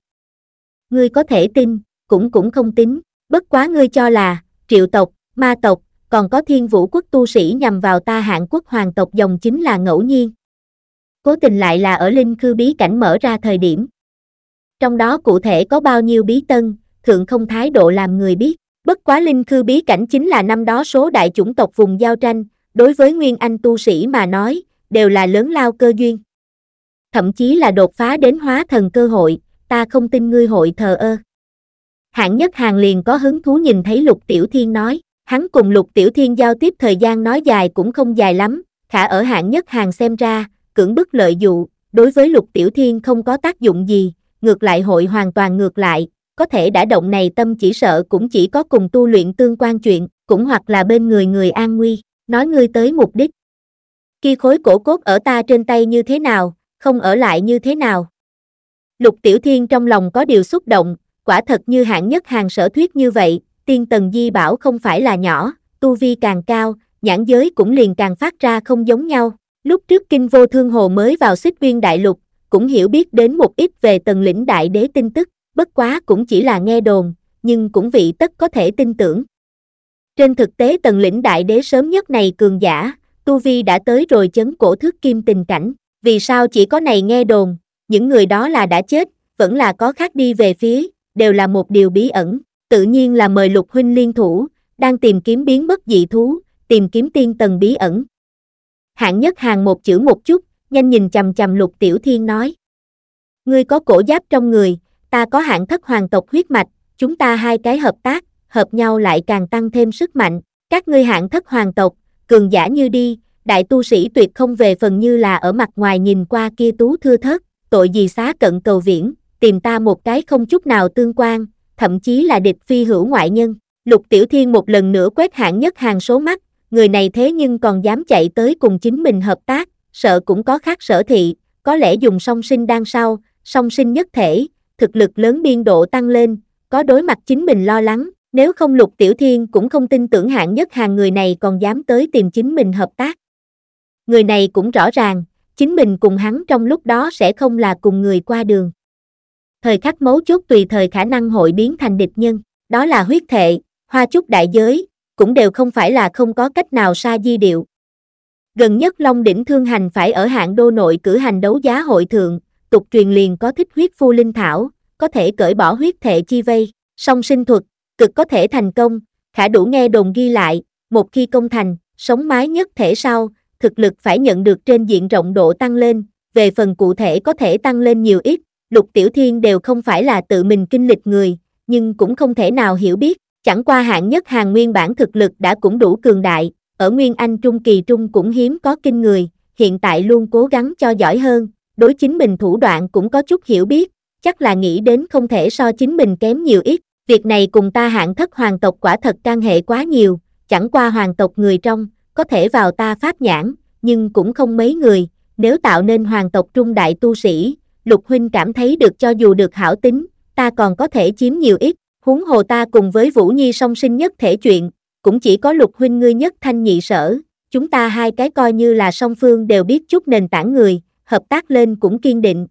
Ngươi có thể tin, cũng cũng không tính, bất quá ngươi cho là, triệu tộc, ma tộc, còn có thiên vũ quốc tu sĩ nhằm vào ta hạng quốc hoàng tộc dòng chính là ngẫu nhiên. Cố tình lại là ở linh khư bí cảnh mở ra thời điểm. Trong đó cụ thể có bao nhiêu bí tân, thượng không thái độ làm người biết. Bất quá linh khư bí cảnh chính là năm đó số đại chủng tộc vùng giao tranh, đối với Nguyên Anh tu sĩ mà nói, đều là lớn lao cơ duyên. Thậm chí là đột phá đến hóa thần cơ hội, ta không tin ngươi hội thờ ơ. Hạng nhất hàng liền có hứng thú nhìn thấy Lục Tiểu Thiên nói, hắn cùng Lục Tiểu Thiên giao tiếp thời gian nói dài cũng không dài lắm, khả ở hạng nhất hàng xem ra, cưỡng bức lợi dụ, đối với Lục Tiểu Thiên không có tác dụng gì, ngược lại hội hoàn toàn ngược lại, có thể đã động này tâm chỉ sợ cũng chỉ có cùng tu luyện tương quan chuyện, cũng hoặc là bên người người an nguy, nói ngươi tới mục đích. Kia khối cổ cốt ở ta trên tay như thế nào, không ở lại như thế nào. Lục Tiểu Thiên trong lòng có điều xúc động, quả thật như hạng nhất hàng sở thuyết như vậy, tiên tần di bảo không phải là nhỏ, tu vi càng cao, nhãn giới cũng liền càng phát ra không giống nhau. Lúc trước kinh vô thương hồ mới vào xích viên đại lục, cũng hiểu biết đến một ít về tần lĩnh đại đế tin tức, bất quá cũng chỉ là nghe đồn, nhưng cũng vị tất có thể tin tưởng. Trên thực tế tần lĩnh đại đế sớm nhất này cường giả, Tu Vi đã tới rồi chấn cổ thước kim tình cảnh, vì sao chỉ có này nghe đồn, những người đó là đã chết, vẫn là có khác đi về phía, đều là một điều bí ẩn, tự nhiên là mời lục huynh liên thủ, đang tìm kiếm biến mất dị thú, tìm kiếm tiên tần bí ẩn. Hạng nhất hàng một chữ một chút, nhanh nhìn chầm chầm lục tiểu thiên nói. Ngươi có cổ giáp trong người, ta có hạng thất hoàng tộc huyết mạch, chúng ta hai cái hợp tác, hợp nhau lại càng tăng thêm sức mạnh, các ngươi hạng thất hoàng tộc, cường giả như đi, đại tu sĩ tuyệt không về phần như là ở mặt ngoài nhìn qua kia tú thưa thớt, tội gì xá cận cầu viễn, tìm ta một cái không chút nào tương quan, thậm chí là địch phi hữu ngoại nhân. Lục Tiểu Thiên một lần nữa quét hạng nhất hàng số mắt, người này thế nhưng còn dám chạy tới cùng chính mình hợp tác, sợ cũng có khác sở thị, có lẽ dùng song sinh đang sau, song sinh nhất thể, thực lực lớn biên độ tăng lên, có đối mặt chính mình lo lắng, nếu không Lục Tiểu Thiên cũng không tin tưởng hạng nhất hàng người này còn dám tới tìm chính mình hợp tác. Người này cũng rõ ràng, chính mình cùng hắn trong lúc đó sẽ không là cùng người qua đường. Thời khắc mấu chốt tùy thời khả năng hội biến thành địch nhân, đó là huyết thệ, hoa chúc đại giới, cũng đều không phải là không có cách nào xa di điệu. Gần nhất Long Đỉnh Thương Hành phải ở hạng đô nội cử hành đấu giá hội thượng, tục truyền liền có thích huyết phu linh thảo, có thể cởi bỏ huyết thể chi vây, song sinh thuật, cực có thể thành công, khả đủ nghe đồn ghi lại, một khi công thành, sống mái nhất thể sau, thực lực phải nhận được trên diện rộng độ tăng lên, về phần cụ thể có thể tăng lên nhiều ít, lục tiểu thiên đều không phải là tự mình kinh lịch người, nhưng cũng không thể nào hiểu biết, chẳng qua hạng nhất hàng nguyên bản thực lực đã cũng đủ cường đại, ở Nguyên Anh Trung Kỳ Trung cũng hiếm có kinh người, hiện tại luôn cố gắng cho giỏi hơn, đối chính mình thủ đoạn cũng có chút hiểu biết, chắc là nghĩ đến không thể so chính mình kém nhiều ít, việc này cùng ta hạng thất hoàng tộc quả thật can hệ quá nhiều, chẳng qua hoàng tộc người trong, có thể vào ta pháp nhãn, nhưng cũng không mấy người, nếu tạo nên hoàng tộc trung đại tu sĩ, lục huynh cảm thấy được cho dù được hảo tính, ta còn có thể chiếm nhiều ít, huống hồ ta cùng với Vũ Nhi song sinh nhất thể chuyện, cũng chỉ có lục huynh ngươi nhất thanh nhị sở, chúng ta hai cái coi như là song phương đều biết chút nền tảng người, hợp tác lên cũng kiên định.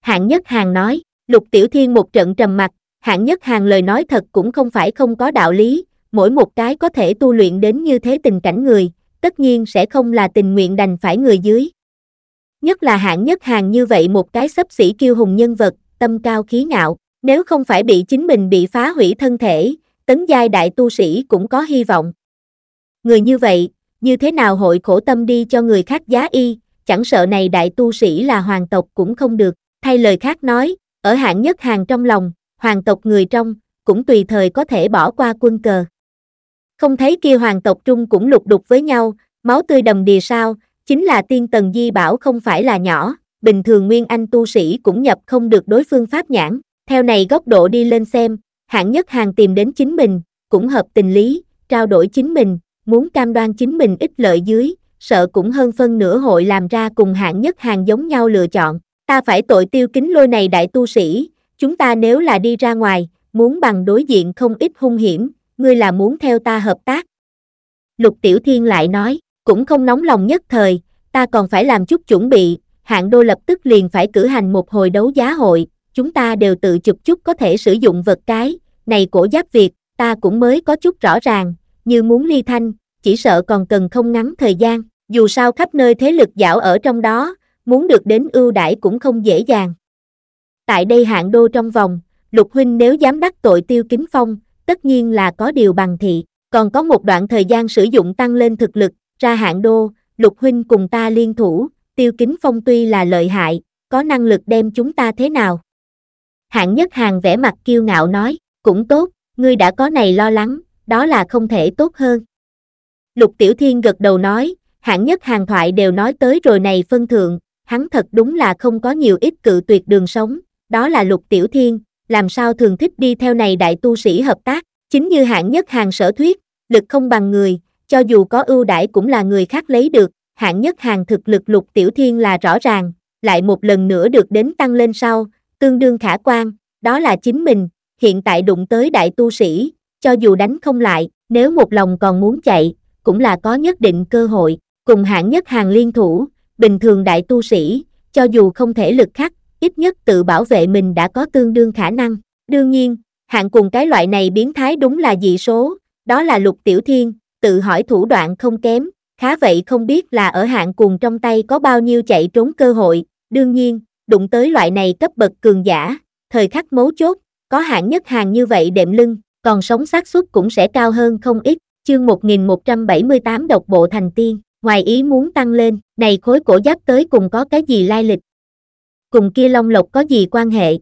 Hạng nhất hàng nói, lục tiểu thiên một trận trầm mặt, hạng nhất hàng lời nói thật cũng không phải không có đạo lý, mỗi một cái có thể tu luyện đến như thế tình cảnh người, tất nhiên sẽ không là tình nguyện đành phải người dưới. Nhất là hạng nhất hàng như vậy một cái sấp xỉ kiêu hùng nhân vật, tâm cao khí ngạo, nếu không phải bị chính mình bị phá hủy thân thể, tấn giai đại tu sĩ cũng có hy vọng. Người như vậy, như thế nào hội khổ tâm đi cho người khác giá y, chẳng sợ này đại tu sĩ là hoàng tộc cũng không được, thay lời khác nói, ở hạng nhất hàng trong lòng, hoàng tộc người trong, cũng tùy thời có thể bỏ qua quân cờ. Không thấy kia hoàng tộc trung cũng lục đục với nhau, máu tươi đầm đìa sao, chính là tiên tần di bảo không phải là nhỏ, bình thường nguyên anh tu sĩ cũng nhập không được đối phương pháp nhãn, theo này góc độ đi lên xem, hạng nhất hàng tìm đến chính mình, cũng hợp tình lý, trao đổi chính mình, muốn cam đoan chính mình ít lợi dưới, sợ cũng hơn phân nửa hội làm ra cùng hạng nhất hàng giống nhau lựa chọn. Ta phải tội tiêu kính lôi này đại tu sĩ, chúng ta nếu là đi ra ngoài, muốn bằng đối diện không ít hung hiểm, ngươi là muốn theo ta hợp tác. Lục Tiểu Thiên lại nói, cũng không nóng lòng nhất thời, ta còn phải làm chút chuẩn bị, hạng đô lập tức liền phải cử hành một hồi đấu giá hội, chúng ta đều tự chụp chút có thể sử dụng vật cái, này cổ giáp Việt, ta cũng mới có chút rõ ràng, như muốn ly thanh, chỉ sợ còn cần không ngắn thời gian, dù sao khắp nơi thế lực dạo ở trong đó, muốn được đến ưu đãi cũng không dễ dàng. Tại đây hạng đô trong vòng, lục huynh nếu dám đắc tội tiêu kính phong, tất nhiên là có điều bằng thị, còn có một đoạn thời gian sử dụng tăng lên thực lực, ra hạng đô, lục huynh cùng ta liên thủ, tiêu kính phong tuy là lợi hại, có năng lực đem chúng ta thế nào? Hạng nhất hàng vẽ mặt kiêu ngạo nói, cũng tốt, ngươi đã có này lo lắng, đó là không thể tốt hơn. Lục Tiểu Thiên gật đầu nói, hạng nhất hàng thoại đều nói tới rồi này phân thượng, hắn thật đúng là không có nhiều ít cự tuyệt đường sống, đó là Lục Tiểu Thiên, làm sao thường thích đi theo này đại tu sĩ hợp tác, chính như hạng nhất hàng sở thuyết, lực không bằng người, cho dù có ưu đãi cũng là người khác lấy được, hạng nhất hàng thực lực Lục Tiểu Thiên là rõ ràng, lại một lần nữa được đến tăng lên sau, tương đương khả quan, đó là chính mình, hiện tại đụng tới đại tu sĩ, cho dù đánh không lại, nếu một lòng còn muốn chạy, cũng là có nhất định cơ hội, cùng hạng nhất hàng liên thủ, bình thường đại tu sĩ, cho dù không thể lực khắc, ít nhất tự bảo vệ mình đã có tương đương khả năng. Đương nhiên, hạng cùng cái loại này biến thái đúng là dị số, đó là lục tiểu thiên, tự hỏi thủ đoạn không kém, khá vậy không biết là ở hạng cùng trong tay có bao nhiêu chạy trốn cơ hội, đương nhiên, đụng tới loại này cấp bậc cường giả, thời khắc mấu chốt, có hạng nhất hàng như vậy đệm lưng, còn sống xác suất cũng sẽ cao hơn không ít, chương 1178 độc bộ thành tiên, ngoài ý muốn tăng lên, này khối cổ giáp tới cùng có cái gì lai lịch? Cùng kia long lộc có gì quan hệ?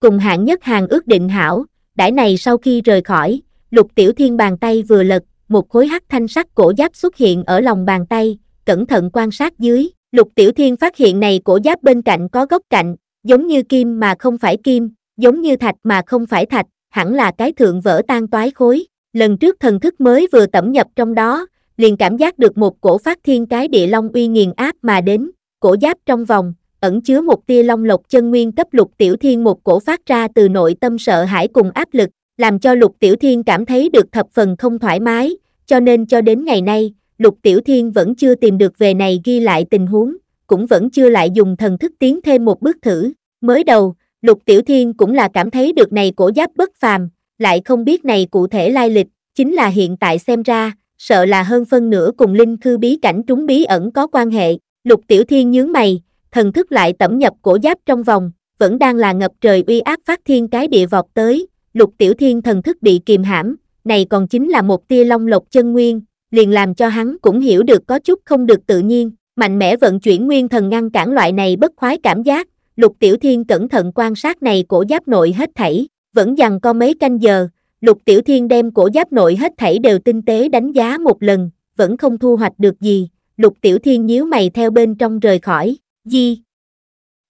Cùng hạng nhất hàng ước định hảo, đãi này sau khi rời khỏi, lục tiểu thiên bàn tay vừa lật, một khối hắc thanh sắc cổ giáp xuất hiện ở lòng bàn tay, cẩn thận quan sát dưới, lục tiểu thiên phát hiện này cổ giáp bên cạnh có góc cạnh, giống như kim mà không phải kim, giống như thạch mà không phải thạch, hẳn là cái thượng vỡ tan toái khối. Lần trước thần thức mới vừa tẩm nhập trong đó, liền cảm giác được một cổ phát thiên cái địa long uy nghiền áp mà đến, cổ giáp trong vòng, ẩn chứa một tia long lộc chân nguyên cấp lục tiểu thiên một cổ phát ra từ nội tâm sợ hãi cùng áp lực, làm cho lục tiểu thiên cảm thấy được thập phần không thoải mái, cho nên cho đến ngày nay, lục tiểu thiên vẫn chưa tìm được về này ghi lại tình huống, cũng vẫn chưa lại dùng thần thức tiến thêm một bước thử. Mới đầu, Lục Tiểu Thiên cũng là cảm thấy được này cổ giáp bất phàm, lại không biết này cụ thể lai lịch, chính là hiện tại xem ra, sợ là hơn phân nửa cùng linh khư bí cảnh trúng bí ẩn có quan hệ. Lục Tiểu Thiên nhướng mày, thần thức lại tẩm nhập cổ giáp trong vòng, vẫn đang là ngập trời uy áp phát thiên cái địa vọt tới, Lục Tiểu Thiên thần thức bị kìm hãm, này còn chính là một tia long lộc chân nguyên, liền làm cho hắn cũng hiểu được có chút không được tự nhiên, mạnh mẽ vận chuyển nguyên thần ngăn cản loại này bất khoái cảm giác, Lục Tiểu Thiên cẩn thận quan sát này cổ giáp nội hết thảy, vẫn dằn co mấy canh giờ, Lục Tiểu Thiên đem cổ giáp nội hết thảy đều tinh tế đánh giá một lần, vẫn không thu hoạch được gì, Lục Tiểu Thiên nhíu mày theo bên trong rời khỏi, di.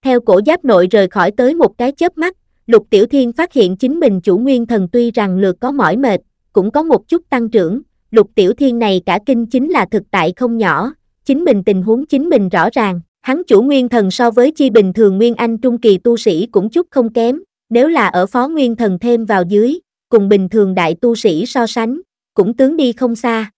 Theo cổ giáp nội rời khỏi tới một cái chớp mắt, Lục Tiểu Thiên phát hiện chính mình chủ nguyên thần tuy rằng lượt có mỏi mệt, cũng có một chút tăng trưởng, Lục Tiểu Thiên này cả kinh chính là thực tại không nhỏ, chính mình tình huống chính mình rõ ràng, Hắn chủ nguyên thần so với chi bình thường nguyên anh trung kỳ tu sĩ cũng chút không kém, nếu là ở phó nguyên thần thêm vào dưới, cùng bình thường đại tu sĩ so sánh, cũng tướng đi không xa.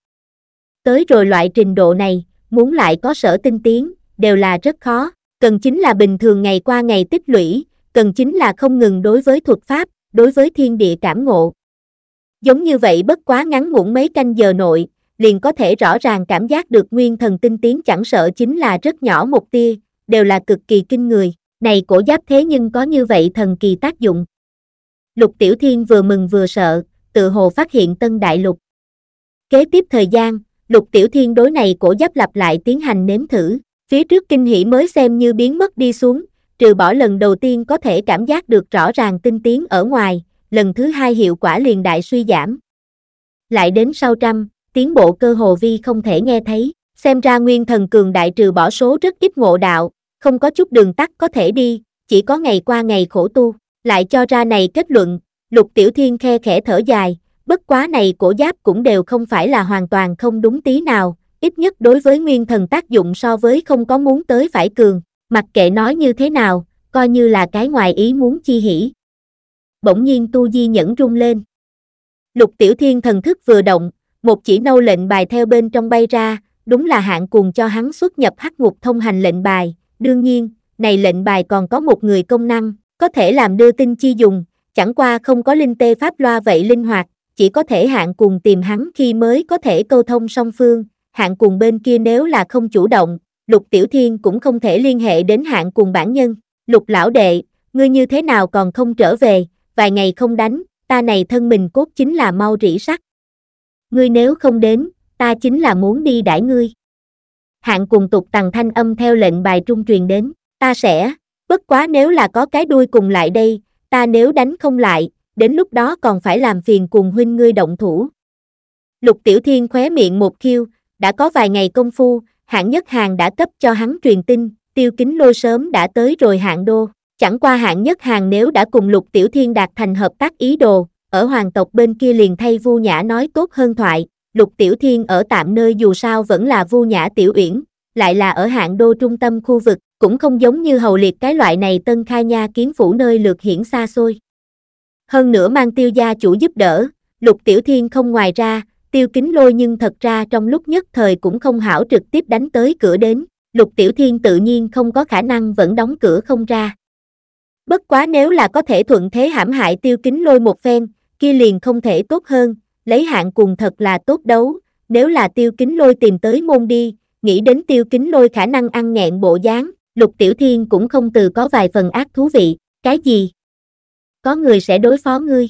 Tới rồi loại trình độ này, muốn lại có sở tinh tiến, đều là rất khó, cần chính là bình thường ngày qua ngày tích lũy, cần chính là không ngừng đối với thuật pháp, đối với thiên địa cảm ngộ. Giống như vậy bất quá ngắn ngủn mấy canh giờ nội, liền có thể rõ ràng cảm giác được nguyên thần tinh tiến chẳng sợ chính là rất nhỏ một tia, đều là cực kỳ kinh người, này cổ giáp thế nhưng có như vậy thần kỳ tác dụng. Lục Tiểu Thiên vừa mừng vừa sợ, tự hồ phát hiện tân đại lục. Kế tiếp thời gian, Lục Tiểu Thiên đối này cổ giáp lặp lại tiến hành nếm thử, phía trước kinh hỉ mới xem như biến mất đi xuống, trừ bỏ lần đầu tiên có thể cảm giác được rõ ràng tinh tiến ở ngoài, lần thứ hai hiệu quả liền đại suy giảm. Lại đến sau trăm, tiến bộ cơ hồ vi không thể nghe thấy, xem ra nguyên thần cường đại trừ bỏ số rất ít ngộ đạo, không có chút đường tắt có thể đi, chỉ có ngày qua ngày khổ tu, lại cho ra này kết luận, lục tiểu thiên khe khẽ thở dài, bất quá này cổ giáp cũng đều không phải là hoàn toàn không đúng tí nào, ít nhất đối với nguyên thần tác dụng so với không có muốn tới phải cường, mặc kệ nói như thế nào, coi như là cái ngoài ý muốn chi hỉ. Bỗng nhiên tu di nhẫn rung lên. Lục tiểu thiên thần thức vừa động, một chỉ nâu lệnh bài theo bên trong bay ra, đúng là hạng cùng cho hắn xuất nhập hắc ngục thông hành lệnh bài, đương nhiên, này lệnh bài còn có một người công năng, có thể làm đưa tin chi dùng, chẳng qua không có linh tê pháp loa vậy linh hoạt, chỉ có thể hạng cùng tìm hắn khi mới có thể câu thông song phương, hạng cùng bên kia nếu là không chủ động, lục tiểu thiên cũng không thể liên hệ đến hạng cùng bản nhân, lục lão đệ, ngươi như thế nào còn không trở về, vài ngày không đánh, ta này thân mình cốt chính là mau rỉ sắt. Ngươi nếu không đến, ta chính là muốn đi đãi ngươi. Hạng cùng tục tằng thanh âm theo lệnh bài trung truyền đến, ta sẽ, bất quá nếu là có cái đuôi cùng lại đây, ta nếu đánh không lại, đến lúc đó còn phải làm phiền cùng huynh ngươi động thủ. Lục Tiểu Thiên khóe miệng một khiêu, đã có vài ngày công phu, hạng nhất hàng đã cấp cho hắn truyền tin, tiêu kính lôi sớm đã tới rồi hạng đô. Chẳng qua hạng nhất hàng nếu đã cùng Lục Tiểu Thiên đạt thành hợp tác ý đồ, ở hoàng tộc bên kia liền thay Vu Nhã nói tốt hơn thoại, Lục Tiểu Thiên ở tạm nơi dù sao vẫn là Vu Nhã Tiểu Uyển, lại là ở hạng đô trung tâm khu vực, cũng không giống như hầu liệt cái loại này tân khai nha kiến phủ nơi lược hiển xa xôi. Hơn nữa mang tiêu gia chủ giúp đỡ, Lục Tiểu Thiên không ngoài ra, tiêu kính lôi nhưng thật ra trong lúc nhất thời cũng không hảo trực tiếp đánh tới cửa đến, Lục Tiểu Thiên tự nhiên không có khả năng vẫn đóng cửa không ra. Bất quá nếu là có thể thuận thế hãm hại tiêu kính lôi một phen, kia liền không thể tốt hơn, lấy hạng cùng thật là tốt đấu, nếu là tiêu kính lôi tìm tới môn đi, nghĩ đến tiêu kính lôi khả năng ăn nghẹn bộ dáng, lục tiểu thiên cũng không từ có vài phần ác thú vị, cái gì? Có người sẽ đối phó ngươi.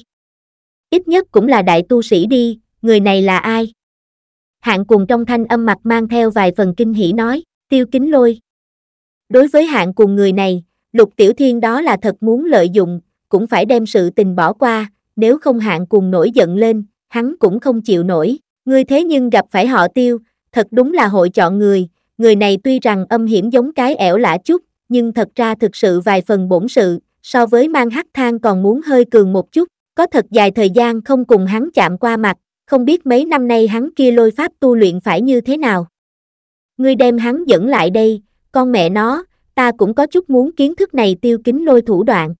Ít nhất cũng là đại tu sĩ đi, người này là ai? Hạng cùng trong thanh âm mặt mang theo vài phần kinh hỉ nói, tiêu kính lôi. Đối với hạng cùng người này, lục tiểu thiên đó là thật muốn lợi dụng, cũng phải đem sự tình bỏ qua, nếu không hạng cùng nổi giận lên, hắn cũng không chịu nổi, ngươi thế nhưng gặp phải họ tiêu, thật đúng là hội chọn người, người này tuy rằng âm hiểm giống cái ẻo lả chút, nhưng thật ra thực sự vài phần bổn sự, so với mang hắc thang còn muốn hơi cường một chút, có thật dài thời gian không cùng hắn chạm qua mặt, không biết mấy năm nay hắn kia lôi pháp tu luyện phải như thế nào. Ngươi đem hắn dẫn lại đây, con mẹ nó, ta cũng có chút muốn kiến thức này tiêu kính lôi thủ đoạn.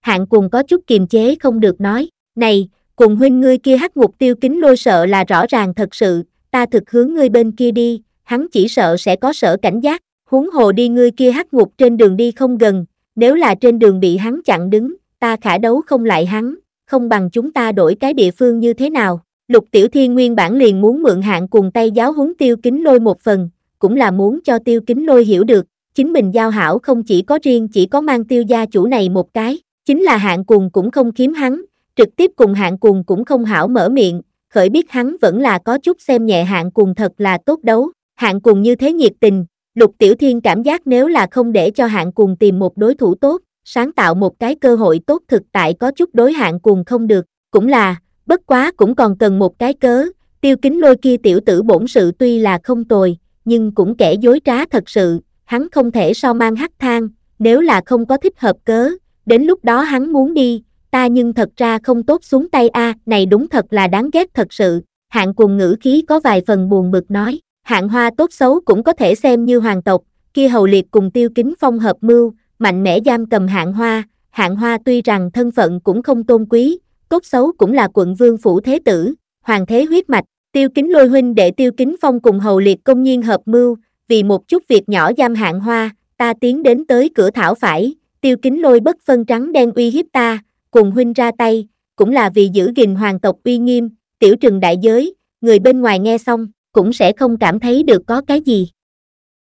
Hạng cùng có chút kiềm chế không được nói, này, cùng huynh ngươi kia hắc ngục tiêu kính lôi sợ là rõ ràng thật sự, ta thực hướng ngươi bên kia đi, hắn chỉ sợ sẽ có sở cảnh giác, huống hồ đi ngươi kia hắc ngục trên đường đi không gần, nếu là trên đường bị hắn chặn đứng, ta khả đấu không lại hắn, không bằng chúng ta đổi cái địa phương như thế nào. Lục Tiểu Thiên nguyên bản liền muốn mượn hạng cùng tay giáo huấn tiêu kính lôi một phần, cũng là muốn cho tiêu kính lôi hiểu được, chính mình giao hảo không chỉ có riêng chỉ có mang tiêu gia chủ này một cái, chính là hạng cùng cũng không kiếm hắn, trực tiếp cùng hạng cùng cũng không hảo mở miệng, khởi biết hắn vẫn là có chút xem nhẹ hạng cùng thật là tốt đấu, hạng cùng như thế nhiệt tình, lục tiểu thiên cảm giác nếu là không để cho hạng cùng tìm một đối thủ tốt, sáng tạo một cái cơ hội tốt thực tại có chút đối hạng cùng không được, cũng là, bất quá cũng còn cần một cái cớ, tiêu kính lôi kia tiểu tử bổn sự tuy là không tồi, nhưng cũng kẻ dối trá thật sự, hắn không thể so mang hắc thang, nếu là không có thích hợp cớ, đến lúc đó hắn muốn đi, ta nhưng thật ra không tốt xuống tay a, này đúng thật là đáng ghét thật sự, hạng cùng ngữ khí có vài phần buồn bực nói, hạng hoa tốt xấu cũng có thể xem như hoàng tộc, kia hầu liệt cùng tiêu kính phong hợp mưu, mạnh mẽ giam cầm hạng hoa, hạng hoa tuy rằng thân phận cũng không tôn quý, tốt xấu cũng là quận vương phủ thế tử, hoàng thế huyết mạch, tiêu kính lôi huynh để tiêu kính phong cùng hầu liệt công nhiên hợp mưu, vì một chút việc nhỏ giam hạng hoa, ta tiến đến tới cửa thảo phải, tiêu kính lôi bất phân trắng đen uy hiếp ta, cùng huynh ra tay, cũng là vì giữ gìn hoàng tộc uy nghiêm, tiểu trừng đại giới, người bên ngoài nghe xong, cũng sẽ không cảm thấy được có cái gì.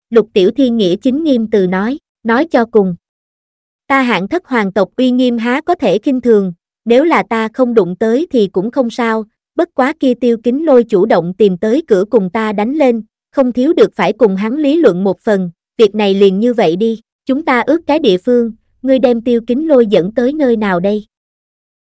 Lục tiểu thiên nghĩa chính nghiêm từ nói, nói cho cùng. Ta hạng thất hoàng tộc uy nghiêm há có thể kinh thường, nếu là ta không đụng tới thì cũng không sao, bất quá kia tiêu kính lôi chủ động tìm tới cửa cùng ta đánh lên, không thiếu được phải cùng hắn lý luận một phần, việc này liền như vậy đi, chúng ta ước cái địa phương, ngươi đem tiêu kính lôi dẫn tới nơi nào đây?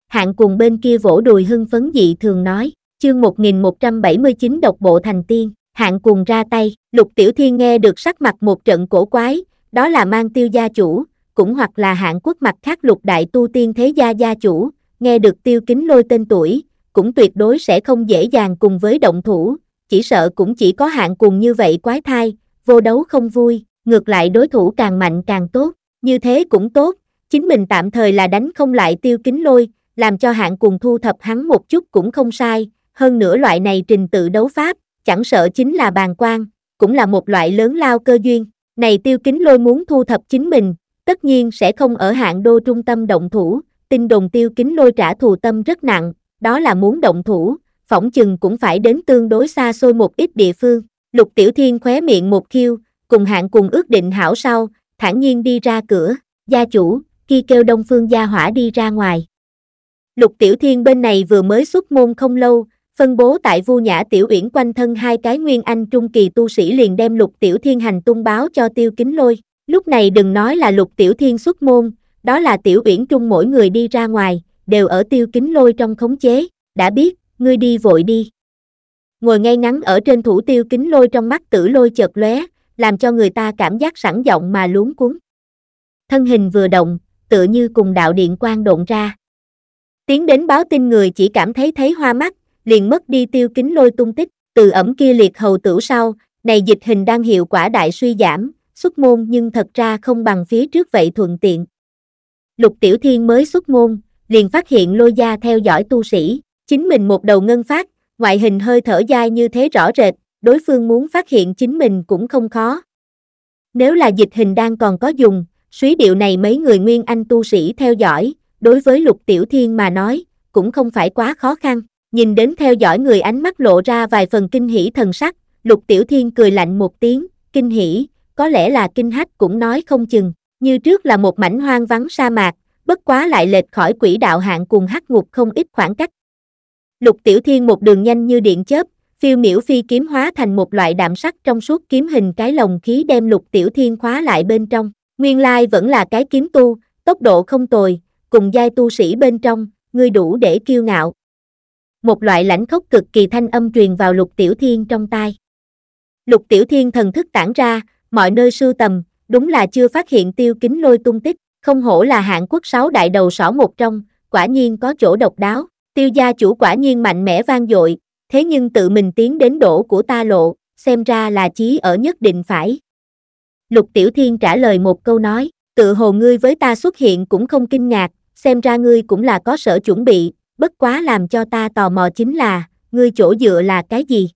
Hạng cùng bên kia vỗ đùi hưng phấn dị thường nói, chương 1179 độc bộ thành tiên, hạng cùng ra tay, lục tiểu thiên nghe được sắc mặt một trận cổ quái, đó là mang tiêu gia chủ, cũng hoặc là hạng quốc mặt khác lục đại tu tiên thế gia gia chủ, nghe được tiêu kính lôi tên tuổi, cũng tuyệt đối sẽ không dễ dàng cùng với động thủ, chỉ sợ cũng chỉ có hạng cùng như vậy quái thai, vô đấu không vui, ngược lại đối thủ càng mạnh càng tốt, như thế cũng tốt, chính mình tạm thời là đánh không lại tiêu kính lôi, làm cho hạng cùng thu thập hắn một chút cũng không sai, hơn nữa loại này trình tự đấu pháp, chẳng sợ chính là bàn quan, cũng là một loại lớn lao cơ duyên, này tiêu kính lôi muốn thu thập chính mình, tất nhiên sẽ không ở hạng đô trung tâm động thủ, tin đồn tiêu kính lôi trả thù tâm rất nặng, đó là muốn động thủ, phỏng chừng cũng phải đến tương đối xa xôi một ít địa phương. Lục Tiểu Thiên khóe miệng một khiêu, cùng hạng cùng ước định hảo sau, thản nhiên đi ra cửa, gia chủ, khi kêu Đông Phương gia hỏa đi ra ngoài. Lục Tiểu Thiên bên này vừa mới xuất môn không lâu, phân bố tại Vu Nhã Tiểu Uyển quanh thân hai cái nguyên anh trung kỳ tu sĩ liền đem Lục Tiểu Thiên hành tung báo cho Tiêu Kính Lôi. Lúc này đừng nói là Lục Tiểu Thiên xuất môn, đó là Tiểu Uyển trung mỗi người đi ra ngoài, đều ở Tiêu Kính Lôi trong khống chế, đã biết, ngươi đi vội đi. Ngồi ngay ngắn ở trên thủ Tiêu Kính Lôi trong mắt Tử Lôi chợt lóe, làm cho người ta cảm giác sẵn giọng mà luống cuốn. Thân hình vừa động, tựa như cùng đạo điện quang độn ra. Tiến đến báo tin người chỉ cảm thấy thấy hoa mắt, liền mất đi tiêu kính lôi tung tích, từ ẩm kia liệt hầu tử sau, này dịch hình đang hiệu quả đại suy giảm, xuất môn nhưng thật ra không bằng phía trước vậy thuận tiện. Lục Tiểu Thiên mới xuất môn, liền phát hiện lôi gia theo dõi tu sĩ, chính mình một đầu ngân phát, ngoại hình hơi thở dai như thế rõ rệt, đối phương muốn phát hiện chính mình cũng không khó. Nếu là dịch hình đang còn có dùng, suý điệu này mấy người nguyên anh tu sĩ theo dõi, đối với lục tiểu thiên mà nói, cũng không phải quá khó khăn. Nhìn đến theo dõi người ánh mắt lộ ra vài phần kinh hỉ thần sắc, lục tiểu thiên cười lạnh một tiếng, kinh hỉ, có lẽ là kinh hách cũng nói không chừng, như trước là một mảnh hoang vắng sa mạc, bất quá lại lệch khỏi quỹ đạo hạng cùng hắc ngục không ít khoảng cách. Lục tiểu thiên một đường nhanh như điện chớp, phiêu miểu phi kiếm hóa thành một loại đạm sắc trong suốt kiếm hình cái lồng khí đem lục tiểu thiên khóa lại bên trong. Nguyên lai vẫn là cái kiếm tu, tốc độ không tồi, cùng giai tu sĩ bên trong, ngươi đủ để kiêu ngạo. Một loại lãnh khốc cực kỳ thanh âm truyền vào lục tiểu thiên trong tai. Lục tiểu thiên thần thức tản ra, mọi nơi sưu tầm, đúng là chưa phát hiện tiêu kính lôi tung tích, không hổ là hạng quốc sáu đại đầu sỏ một trong, quả nhiên có chỗ độc đáo, tiêu gia chủ quả nhiên mạnh mẽ vang dội, thế nhưng tự mình tiến đến đổ của ta lộ, xem ra là chí ở nhất định phải. Lục Tiểu Thiên trả lời một câu nói, tự hồ ngươi với ta xuất hiện cũng không kinh ngạc, xem ra ngươi cũng là có sở chuẩn bị, bất quá làm cho ta tò mò chính là, ngươi chỗ dựa là cái gì?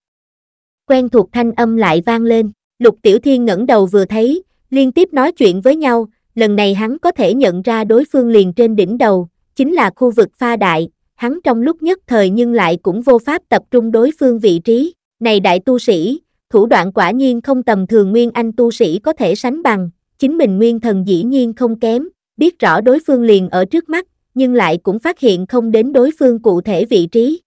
Quen thuộc thanh âm lại vang lên, Lục Tiểu Thiên ngẩng đầu vừa thấy, liên tiếp nói chuyện với nhau, lần này hắn có thể nhận ra đối phương liền trên đỉnh đầu, chính là khu vực pha đại, hắn trong lúc nhất thời nhưng lại cũng vô pháp tập trung đối phương vị trí, này đại tu sĩ, thủ đoạn quả nhiên không tầm thường nguyên anh tu sĩ có thể sánh bằng, chính mình nguyên thần dĩ nhiên không kém, biết rõ đối phương liền ở trước mắt, nhưng lại cũng phát hiện không đến đối phương cụ thể vị trí.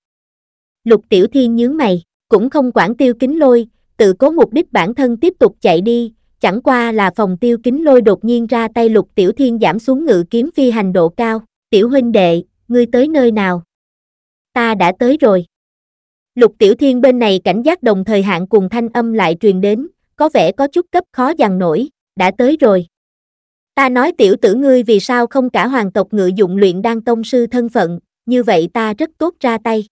Lục Tiểu Thiên nhướng mày, cũng không quản tiêu kính lôi, tự cố mục đích bản thân tiếp tục chạy đi, chẳng qua là phòng tiêu kính lôi đột nhiên ra tay Lục Tiểu Thiên giảm xuống ngự kiếm phi hành độ cao, tiểu huynh đệ, ngươi tới nơi nào? Ta đã tới rồi. Lục Tiểu Thiên bên này cảnh giác đồng thời hạn cùng thanh âm lại truyền đến, có vẻ có chút cấp khó dằn nổi, đã tới rồi. Ta nói tiểu tử ngươi vì sao không cả hoàng tộc ngự dụng luyện đan tông sư thân phận, như vậy ta rất tốt ra tay.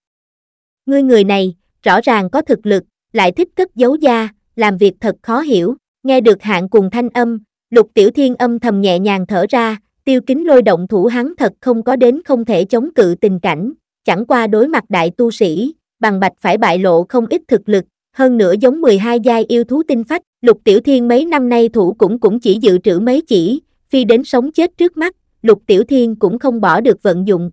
Ngươi người này, rõ ràng có thực lực, lại thích cất giấu gia, làm việc thật khó hiểu, Nghe được hạng cùng thanh âm, lục tiểu thiên âm thầm nhẹ nhàng thở ra, tiêu kính lôi động thủ hắn thật không có đến không thể chống cự tình cảnh, chẳng qua đối mặt đại tu sĩ, bằng bạch phải bại lộ không ít thực lực, hơn nữa giống 12 giai yêu thú tinh phách, lục tiểu thiên mấy năm nay thủ cũng cũng chỉ dự trữ mấy chỉ, phi đến sống chết trước mắt, lục tiểu thiên cũng không bỏ được vận dụng.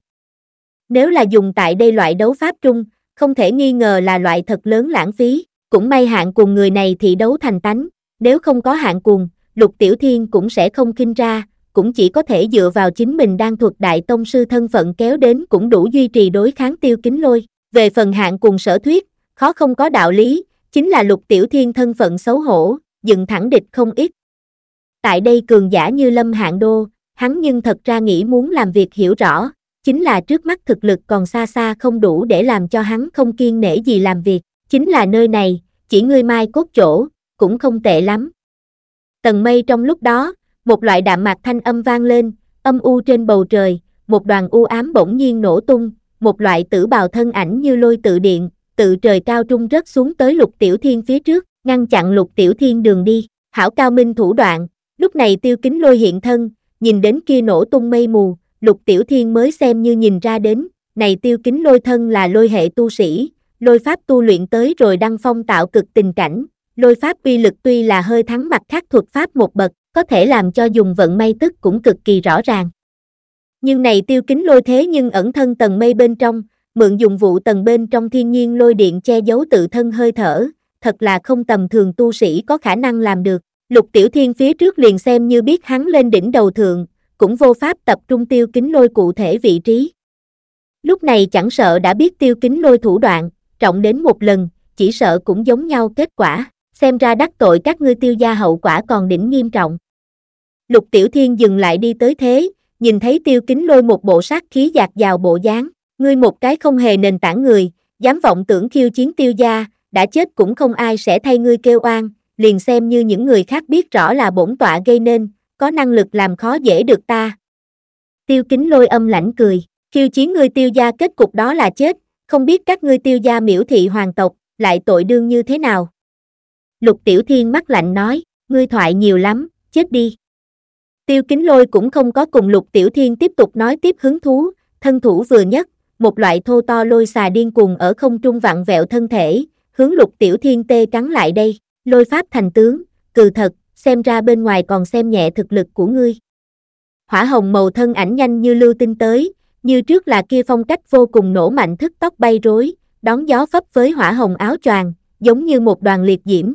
Nếu là dùng tại đây loại đấu pháp trung, không thể nghi ngờ là loại thật lớn lãng phí, cũng may hạn cùng người này thì đấu thành tánh, nếu không có hạn cùng, lục tiểu thiên cũng sẽ không kinh ra, cũng chỉ có thể dựa vào chính mình đang thuộc đại tông sư thân phận kéo đến cũng đủ duy trì đối kháng tiêu kính lôi. Về phần hạn cùng sở thuyết, khó không có đạo lý, chính là lục tiểu thiên thân phận xấu hổ, dựng thẳng địch không ít. Tại đây cường giả như lâm hạng đô, hắn nhưng thật ra nghĩ muốn làm việc hiểu rõ, chính là trước mắt thực lực còn xa xa không đủ để làm cho hắn không kiên nể gì làm việc, chính là nơi này, chỉ ngươi mai cốt chỗ, cũng không tệ lắm. Tầng mây trong lúc đó, một loại đạm mạc thanh âm vang lên, âm u trên bầu trời, một đoàn u ám bỗng nhiên nổ tung, một loại tử bào thân ảnh như lôi tự điện, tự trời cao trung rớt xuống tới lục tiểu thiên phía trước, ngăn chặn lục tiểu thiên đường đi, hảo cao minh thủ đoạn, lúc này tiêu kính lôi hiện thân, nhìn đến kia nổ tung mây mù, lục tiểu thiên mới xem như nhìn ra đến, này tiêu kính lôi thân là lôi hệ tu sĩ, lôi pháp tu luyện tới rồi đăng phong tạo cực tình cảnh, lôi pháp uy lực tuy là hơi thắng mặt khác thuật pháp một bậc, có thể làm cho dùng vận may tức cũng cực kỳ rõ ràng. Nhưng này tiêu kính lôi thế nhưng ẩn thân tầng mây bên trong, mượn dùng vụ tầng bên trong thiên nhiên lôi điện che giấu tự thân hơi thở, thật là không tầm thường tu sĩ có khả năng làm được. Lục tiểu thiên phía trước liền xem như biết hắn lên đỉnh đầu thượng, cũng vô pháp tập trung tiêu kính lôi cụ thể vị trí. Lúc này chẳng sợ đã biết tiêu kính lôi thủ đoạn, trọng đến một lần, chỉ sợ cũng giống nhau kết quả, xem ra đắc tội các ngươi tiêu gia hậu quả còn đỉnh nghiêm trọng. Lục Tiểu Thiên dừng lại đi tới thế, nhìn thấy tiêu kính lôi một bộ sát khí dạt vào bộ dáng, ngươi một cái không hề nền tảng người, dám vọng tưởng khiêu chiến tiêu gia, đã chết cũng không ai sẽ thay ngươi kêu oan, liền xem như những người khác biết rõ là bổn tọa gây nên, có năng lực làm khó dễ được ta. Tiêu kính lôi âm lãnh cười, khiêu chiến ngươi tiêu gia kết cục đó là chết, không biết các ngươi tiêu gia miễu thị hoàng tộc, lại tội đương như thế nào. Lục tiểu thiên mắt lạnh nói, ngươi thoại nhiều lắm, chết đi. Tiêu kính lôi cũng không có cùng lục tiểu thiên tiếp tục nói tiếp hứng thú, thân thủ vừa nhất, một loại thô to lôi xà điên cuồng ở không trung vặn vẹo thân thể, hướng lục tiểu thiên tê cắn lại đây, lôi pháp thành tướng, cừ thật, xem ra bên ngoài còn xem nhẹ thực lực của ngươi. Hỏa hồng màu thân ảnh nhanh như lưu tinh tới, như trước là kia phong cách vô cùng nổ mạnh thức tóc bay rối, đón gió phấp với hỏa hồng áo choàng, giống như một đoàn liệt diễm.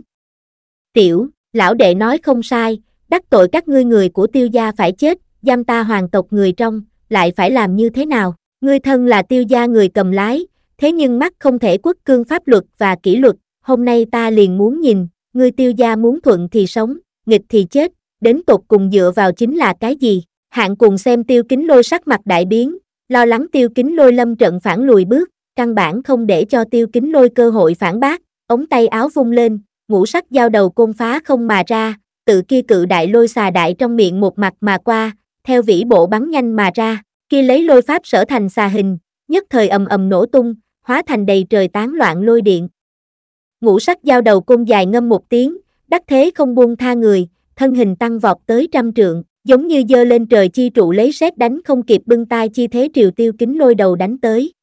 Tiểu, lão đệ nói không sai, đắc tội các ngươi người của tiêu gia phải chết, giam ta hoàng tộc người trong, lại phải làm như thế nào? Ngươi thân là tiêu gia người cầm lái, thế nhưng mắt không thể quốc cương pháp luật và kỷ luật, hôm nay ta liền muốn nhìn, ngươi tiêu gia muốn thuận thì sống, nghịch thì chết, đến tột cùng dựa vào chính là cái gì? Hạng cùng xem tiêu kính lôi sắc mặt đại biến, lo lắng tiêu kính lôi lâm trận phản lùi bước, căn bản không để cho tiêu kính lôi cơ hội phản bác, ống tay áo vung lên, ngũ sắc dao đầu côn phá không mà ra, tự kia cự đại lôi xà đại trong miệng một mặt mà qua, theo vĩ bộ bắn nhanh mà ra, khi lấy lôi pháp sở thành xà hình, nhất thời ầm ầm nổ tung, hóa thành đầy trời tán loạn lôi điện. Ngũ sắc giao đầu côn dài ngâm một tiếng, đắc thế không buông tha người, thân hình tăng vọt tới trăm trượng, giống như dơ lên trời chi trụ lấy sét đánh không kịp bưng tay chi thế triều tiêu kính lôi đầu đánh tới.